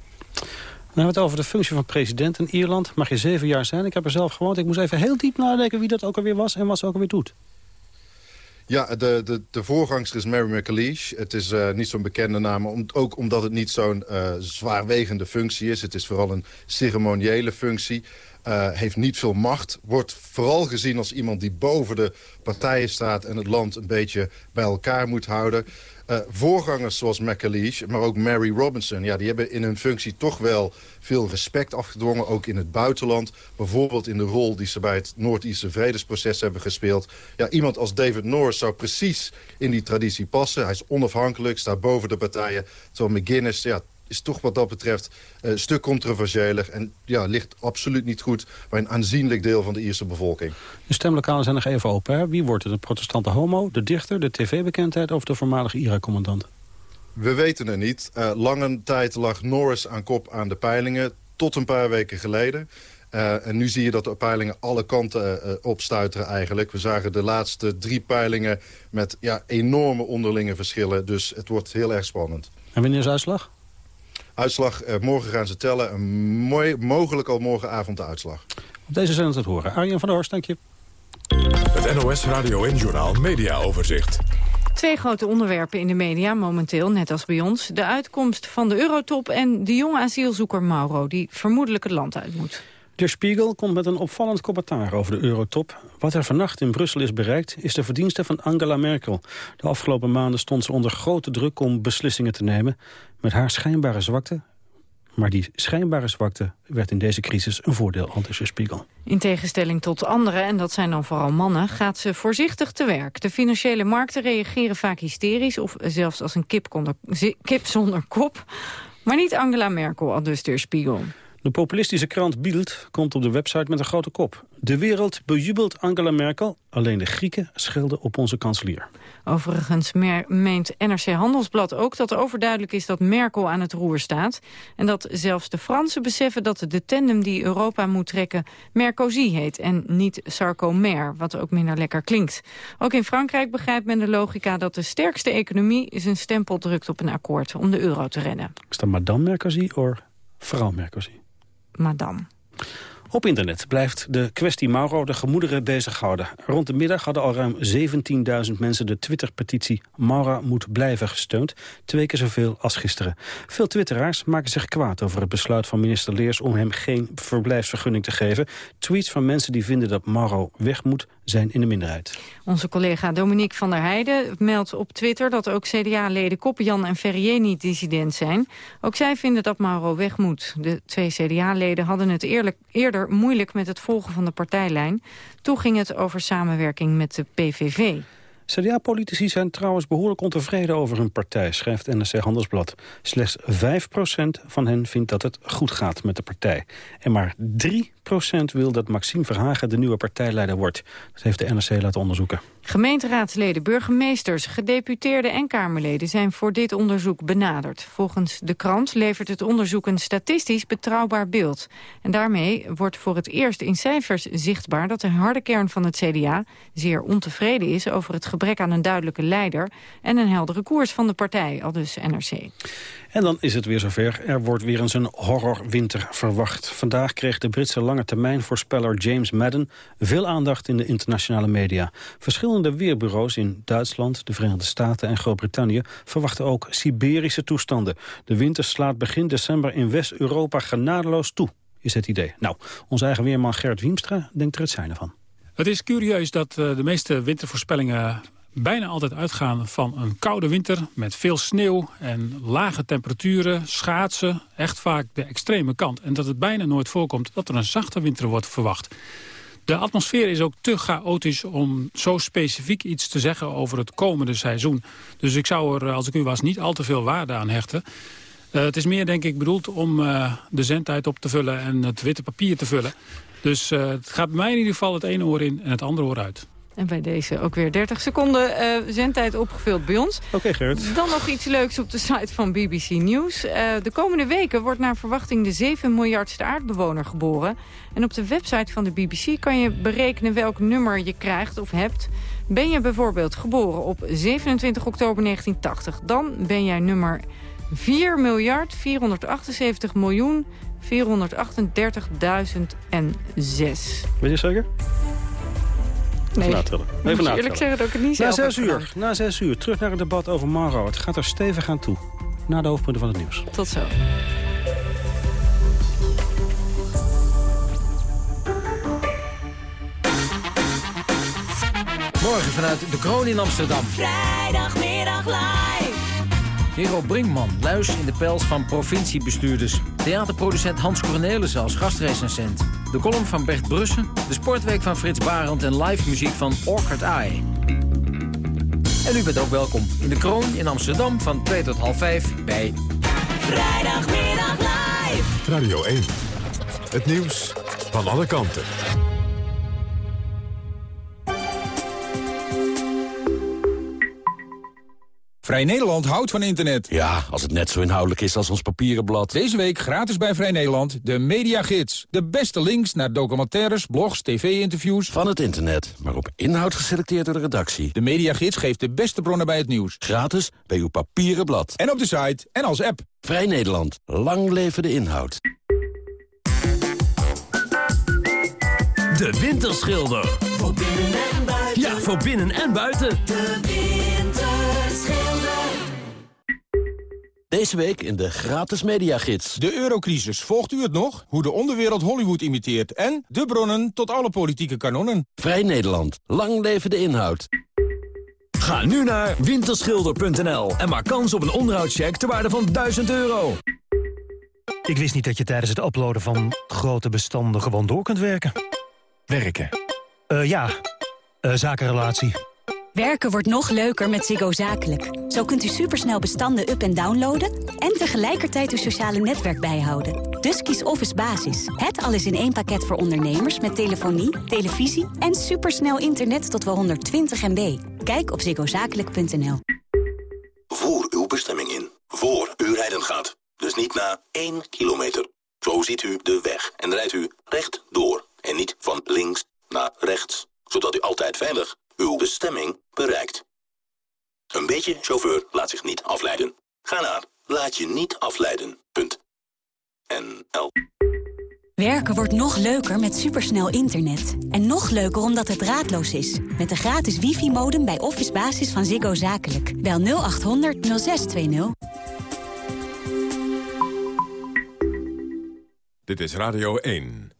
[SPEAKER 13] Hebben het over de functie van president in Ierland. Mag je zeven jaar zijn. Ik heb er zelf gewoond. Ik moest even heel diep nadenken wie dat ook alweer was en wat ze ook alweer doet.
[SPEAKER 43] Ja, de, de, de voorgangster is Mary McAleish. Het is uh, niet zo'n bekende naam, om, ook omdat het niet zo'n uh, zwaarwegende functie is. Het is vooral een ceremoniële functie. Uh, heeft niet veel macht. Wordt vooral gezien als iemand die boven de partijen staat... en het land een beetje bij elkaar moet houden. Uh, voorgangers zoals McAleish, maar ook Mary Robinson... Ja, die hebben in hun functie toch wel veel respect afgedwongen, ook in het buitenland. Bijvoorbeeld in de rol die ze bij het Noord-Ierse vredesproces hebben gespeeld. Ja, iemand als David Norris zou precies in die traditie passen. Hij is onafhankelijk, staat boven de partijen. Terwijl McGuinness, ja, is toch wat dat betreft uh, een stuk controversiëler... en ja, ligt absoluut niet goed bij een aanzienlijk deel van de Ierse bevolking.
[SPEAKER 13] De stemlokalen zijn nog even open. Hè? Wie wordt het? De protestante homo, de dichter, de tv-bekendheid... of de voormalige IRA-commandant?
[SPEAKER 43] We weten het niet. Uh, lange tijd lag Norris aan kop aan de peilingen... tot een paar weken geleden. Uh, en nu zie je dat de peilingen alle kanten uh, opstuiteren eigenlijk. We zagen de laatste drie peilingen met ja, enorme onderlinge verschillen. Dus het wordt heel erg spannend.
[SPEAKER 13] En wanneer is de uitslag?
[SPEAKER 43] Uitslag, morgen gaan ze tellen. Mooi, mogelijk al morgenavond de uitslag.
[SPEAKER 13] Op deze zender het horen. Arjen van der Horst, dank je.
[SPEAKER 11] Het NOS Radio en Journal Media Overzicht.
[SPEAKER 12] Twee grote onderwerpen in de media momenteel, net als bij ons. De uitkomst van de eurotop en de jonge asielzoeker Mauro... die vermoedelijk het land uit moet.
[SPEAKER 13] De Spiegel komt met een opvallend commentaar over de eurotop. Wat er vannacht in Brussel is bereikt, is de verdienste van Angela Merkel. De afgelopen maanden stond ze onder grote druk om beslissingen te nemen. Met haar schijnbare zwakte maar die schijnbare zwakte werd in deze crisis een voordeel, aldus de Spiegel.
[SPEAKER 12] In tegenstelling tot anderen, en dat zijn dan vooral mannen, gaat ze voorzichtig te werk. De financiële markten reageren vaak hysterisch of zelfs als een kip, kip zonder kop. Maar niet Angela Merkel, aldus de Spiegel.
[SPEAKER 13] De populistische krant Bild komt op de website met een grote kop. De wereld bejubelt Angela Merkel, alleen de Grieken schelden op onze kanselier.
[SPEAKER 12] Overigens meent NRC Handelsblad ook dat overduidelijk is dat Merkel aan het roer staat. En dat zelfs de Fransen beseffen dat de tandem die Europa moet trekken Mercosi heet en niet Sarkomer, wat ook minder lekker klinkt. Ook in Frankrijk begrijpt men de logica dat de sterkste economie zijn stempel drukt op een akkoord om de euro te redden.
[SPEAKER 13] Is dat Madame Mercosi of vrouw Mercosi?
[SPEAKER 12] Madame.
[SPEAKER 13] Op internet blijft de kwestie Mauro de gemoederen bezighouden. Rond de middag hadden al ruim 17.000 mensen de Twitter-petitie Maura moet blijven gesteund. Twee keer zoveel als gisteren. Veel twitteraars maken zich kwaad over het besluit van minister Leers om hem geen verblijfsvergunning te geven. Tweets van mensen die vinden dat Mauro weg moet zijn in de minderheid.
[SPEAKER 12] Onze collega Dominique van der Heijden meldt op Twitter... dat ook CDA-leden Koppenjan en Ferrier niet dissident zijn. Ook zij vinden dat Mauro weg moet. De twee CDA-leden hadden het eerlijk, eerder moeilijk met het volgen van de partijlijn. Toen ging het over samenwerking met de PVV.
[SPEAKER 13] CDA-politici zijn trouwens behoorlijk ontevreden over hun partij, schrijft NRC Handelsblad. Slechts 5% van hen vindt dat het goed gaat met de partij. En maar 3 wil dat Maxime Verhagen de nieuwe partijleider wordt. Dat heeft de NRC laten onderzoeken.
[SPEAKER 12] Gemeenteraadsleden, burgemeesters, gedeputeerden en Kamerleden zijn voor dit onderzoek benaderd. Volgens de krant levert het onderzoek een statistisch betrouwbaar beeld. En daarmee wordt voor het eerst in cijfers zichtbaar dat de harde kern van het CDA zeer ontevreden is over het gebrek aan een duidelijke leider en een heldere koers van de partij, al dus NRC.
[SPEAKER 13] En dan is het weer zover. Er wordt weer eens een horrorwinter verwacht. Vandaag kreeg de Britse lange termijn voorspeller James Madden veel aandacht in de internationale media. Verschillende weerbureaus in Duitsland, de Verenigde Staten en Groot-Brittannië verwachten ook Siberische toestanden. De winter slaat begin december in West-Europa genadeloos toe, is het idee. Nou, onze eigen weerman Gert Wiemstra denkt er het zijn van.
[SPEAKER 35] Het is curieus dat eh, de meeste wintervoorspellingen bijna altijd uitgaan van een koude winter met veel sneeuw en lage temperaturen, schaatsen, echt vaak de extreme kant. En dat het bijna nooit voorkomt dat er een zachte winter wordt verwacht. De atmosfeer is ook te chaotisch om zo specifiek iets te zeggen over het komende seizoen. Dus ik zou er, als ik u was, niet al te veel waarde aan hechten. Uh, het is meer, denk ik, bedoeld om uh, de zendtijd op te vullen en het witte papier te vullen. Dus uh, het gaat bij mij in ieder geval het ene oor in en het andere oor uit.
[SPEAKER 12] En bij deze ook weer 30 seconden uh, zendtijd opgevuld bij ons.
[SPEAKER 13] Oké, Gert.
[SPEAKER 12] Dan nog iets leuks op de site van BBC News. Uh, de komende weken wordt naar verwachting de 7 miljardste aardbewoner geboren. En op de website van de BBC kan je berekenen welk nummer je krijgt of hebt. Ben je bijvoorbeeld geboren op 27 oktober 1980... dan ben jij nummer 4 miljard 478 miljoen 438.006.
[SPEAKER 13] Weet je zeker?
[SPEAKER 12] Nee,
[SPEAKER 13] Even
[SPEAKER 12] Even moet eerlijk zeggen dat ik het niet
[SPEAKER 13] na
[SPEAKER 12] zelf
[SPEAKER 13] zes uur, Na zes uur, terug naar het debat over Maro. Het gaat er stevig aan toe. Na de hoofdpunten van het nieuws.
[SPEAKER 12] Tot zo.
[SPEAKER 44] Morgen vanuit de Kroon in Amsterdam.
[SPEAKER 45] Vrijdagmiddag live.
[SPEAKER 44] Hero Brinkman, luis in de pels van provinciebestuurders. Theaterproducent Hans Cornelissen als gastrecensent. De column van Bert Brussen. De sportweek van Frits Barend en live muziek van Orchard Eye. En u bent ook welkom in de Kroon in Amsterdam van 2 tot half 5 bij...
[SPEAKER 45] Vrijdagmiddag live.
[SPEAKER 11] Radio 1. Het nieuws van alle kanten.
[SPEAKER 46] Vrij Nederland houdt van internet.
[SPEAKER 47] Ja, als het net zo inhoudelijk is als ons papieren blad.
[SPEAKER 46] Deze week gratis bij Vrij Nederland de Mediagids. De beste links naar documentaires, blogs, tv-interviews.
[SPEAKER 47] Van het internet, maar op inhoud geselecteerd door de redactie.
[SPEAKER 46] De Mediagids geeft de beste bronnen bij het nieuws.
[SPEAKER 47] Gratis bij uw papieren blad.
[SPEAKER 46] En op de site en als app.
[SPEAKER 47] Vrij Nederland. Lang leven de inhoud.
[SPEAKER 48] De Winterschilder.
[SPEAKER 45] Voor binnen en buiten.
[SPEAKER 48] Ja, voor binnen en buiten.
[SPEAKER 45] De
[SPEAKER 47] Deze week in de gratis mediagids.
[SPEAKER 46] De eurocrisis, volgt u het nog? Hoe de onderwereld Hollywood imiteert. En de bronnen tot alle politieke kanonnen.
[SPEAKER 47] Vrij Nederland. Lang leven de inhoud.
[SPEAKER 48] Ga nu naar winterschilder.nl en maak kans op een onderhoudscheck ter waarde van 1000 euro.
[SPEAKER 49] Ik wist niet dat je tijdens het uploaden van grote bestanden gewoon door kunt werken. Werken? Eh ja, Eh zakenrelatie.
[SPEAKER 50] Werken wordt nog leuker met Ziggo Zakelijk. Zo kunt u supersnel bestanden up- en downloaden... en tegelijkertijd uw sociale netwerk bijhouden. Dus kies Office Basis. Het alles in één pakket voor ondernemers met telefonie, televisie... en supersnel internet tot wel 120 MB. Kijk op ziggozakelijk.nl.
[SPEAKER 51] Voer uw bestemming in, voor u rijden gaat. Dus niet na 1 kilometer. Zo ziet u de weg en rijdt u recht door. En niet van links naar rechts. Zodat u altijd veilig uw bestemming bereikt. Een beetje chauffeur laat zich niet afleiden. Ga naar laat je niet afleiden. Punt. NL.
[SPEAKER 50] Werken wordt nog leuker met supersnel internet. En nog leuker omdat het draadloos is. Met de gratis wifi-modem bij Office Basis van Ziggo Zakelijk. Bel 0800 0620.
[SPEAKER 11] Dit is Radio 1.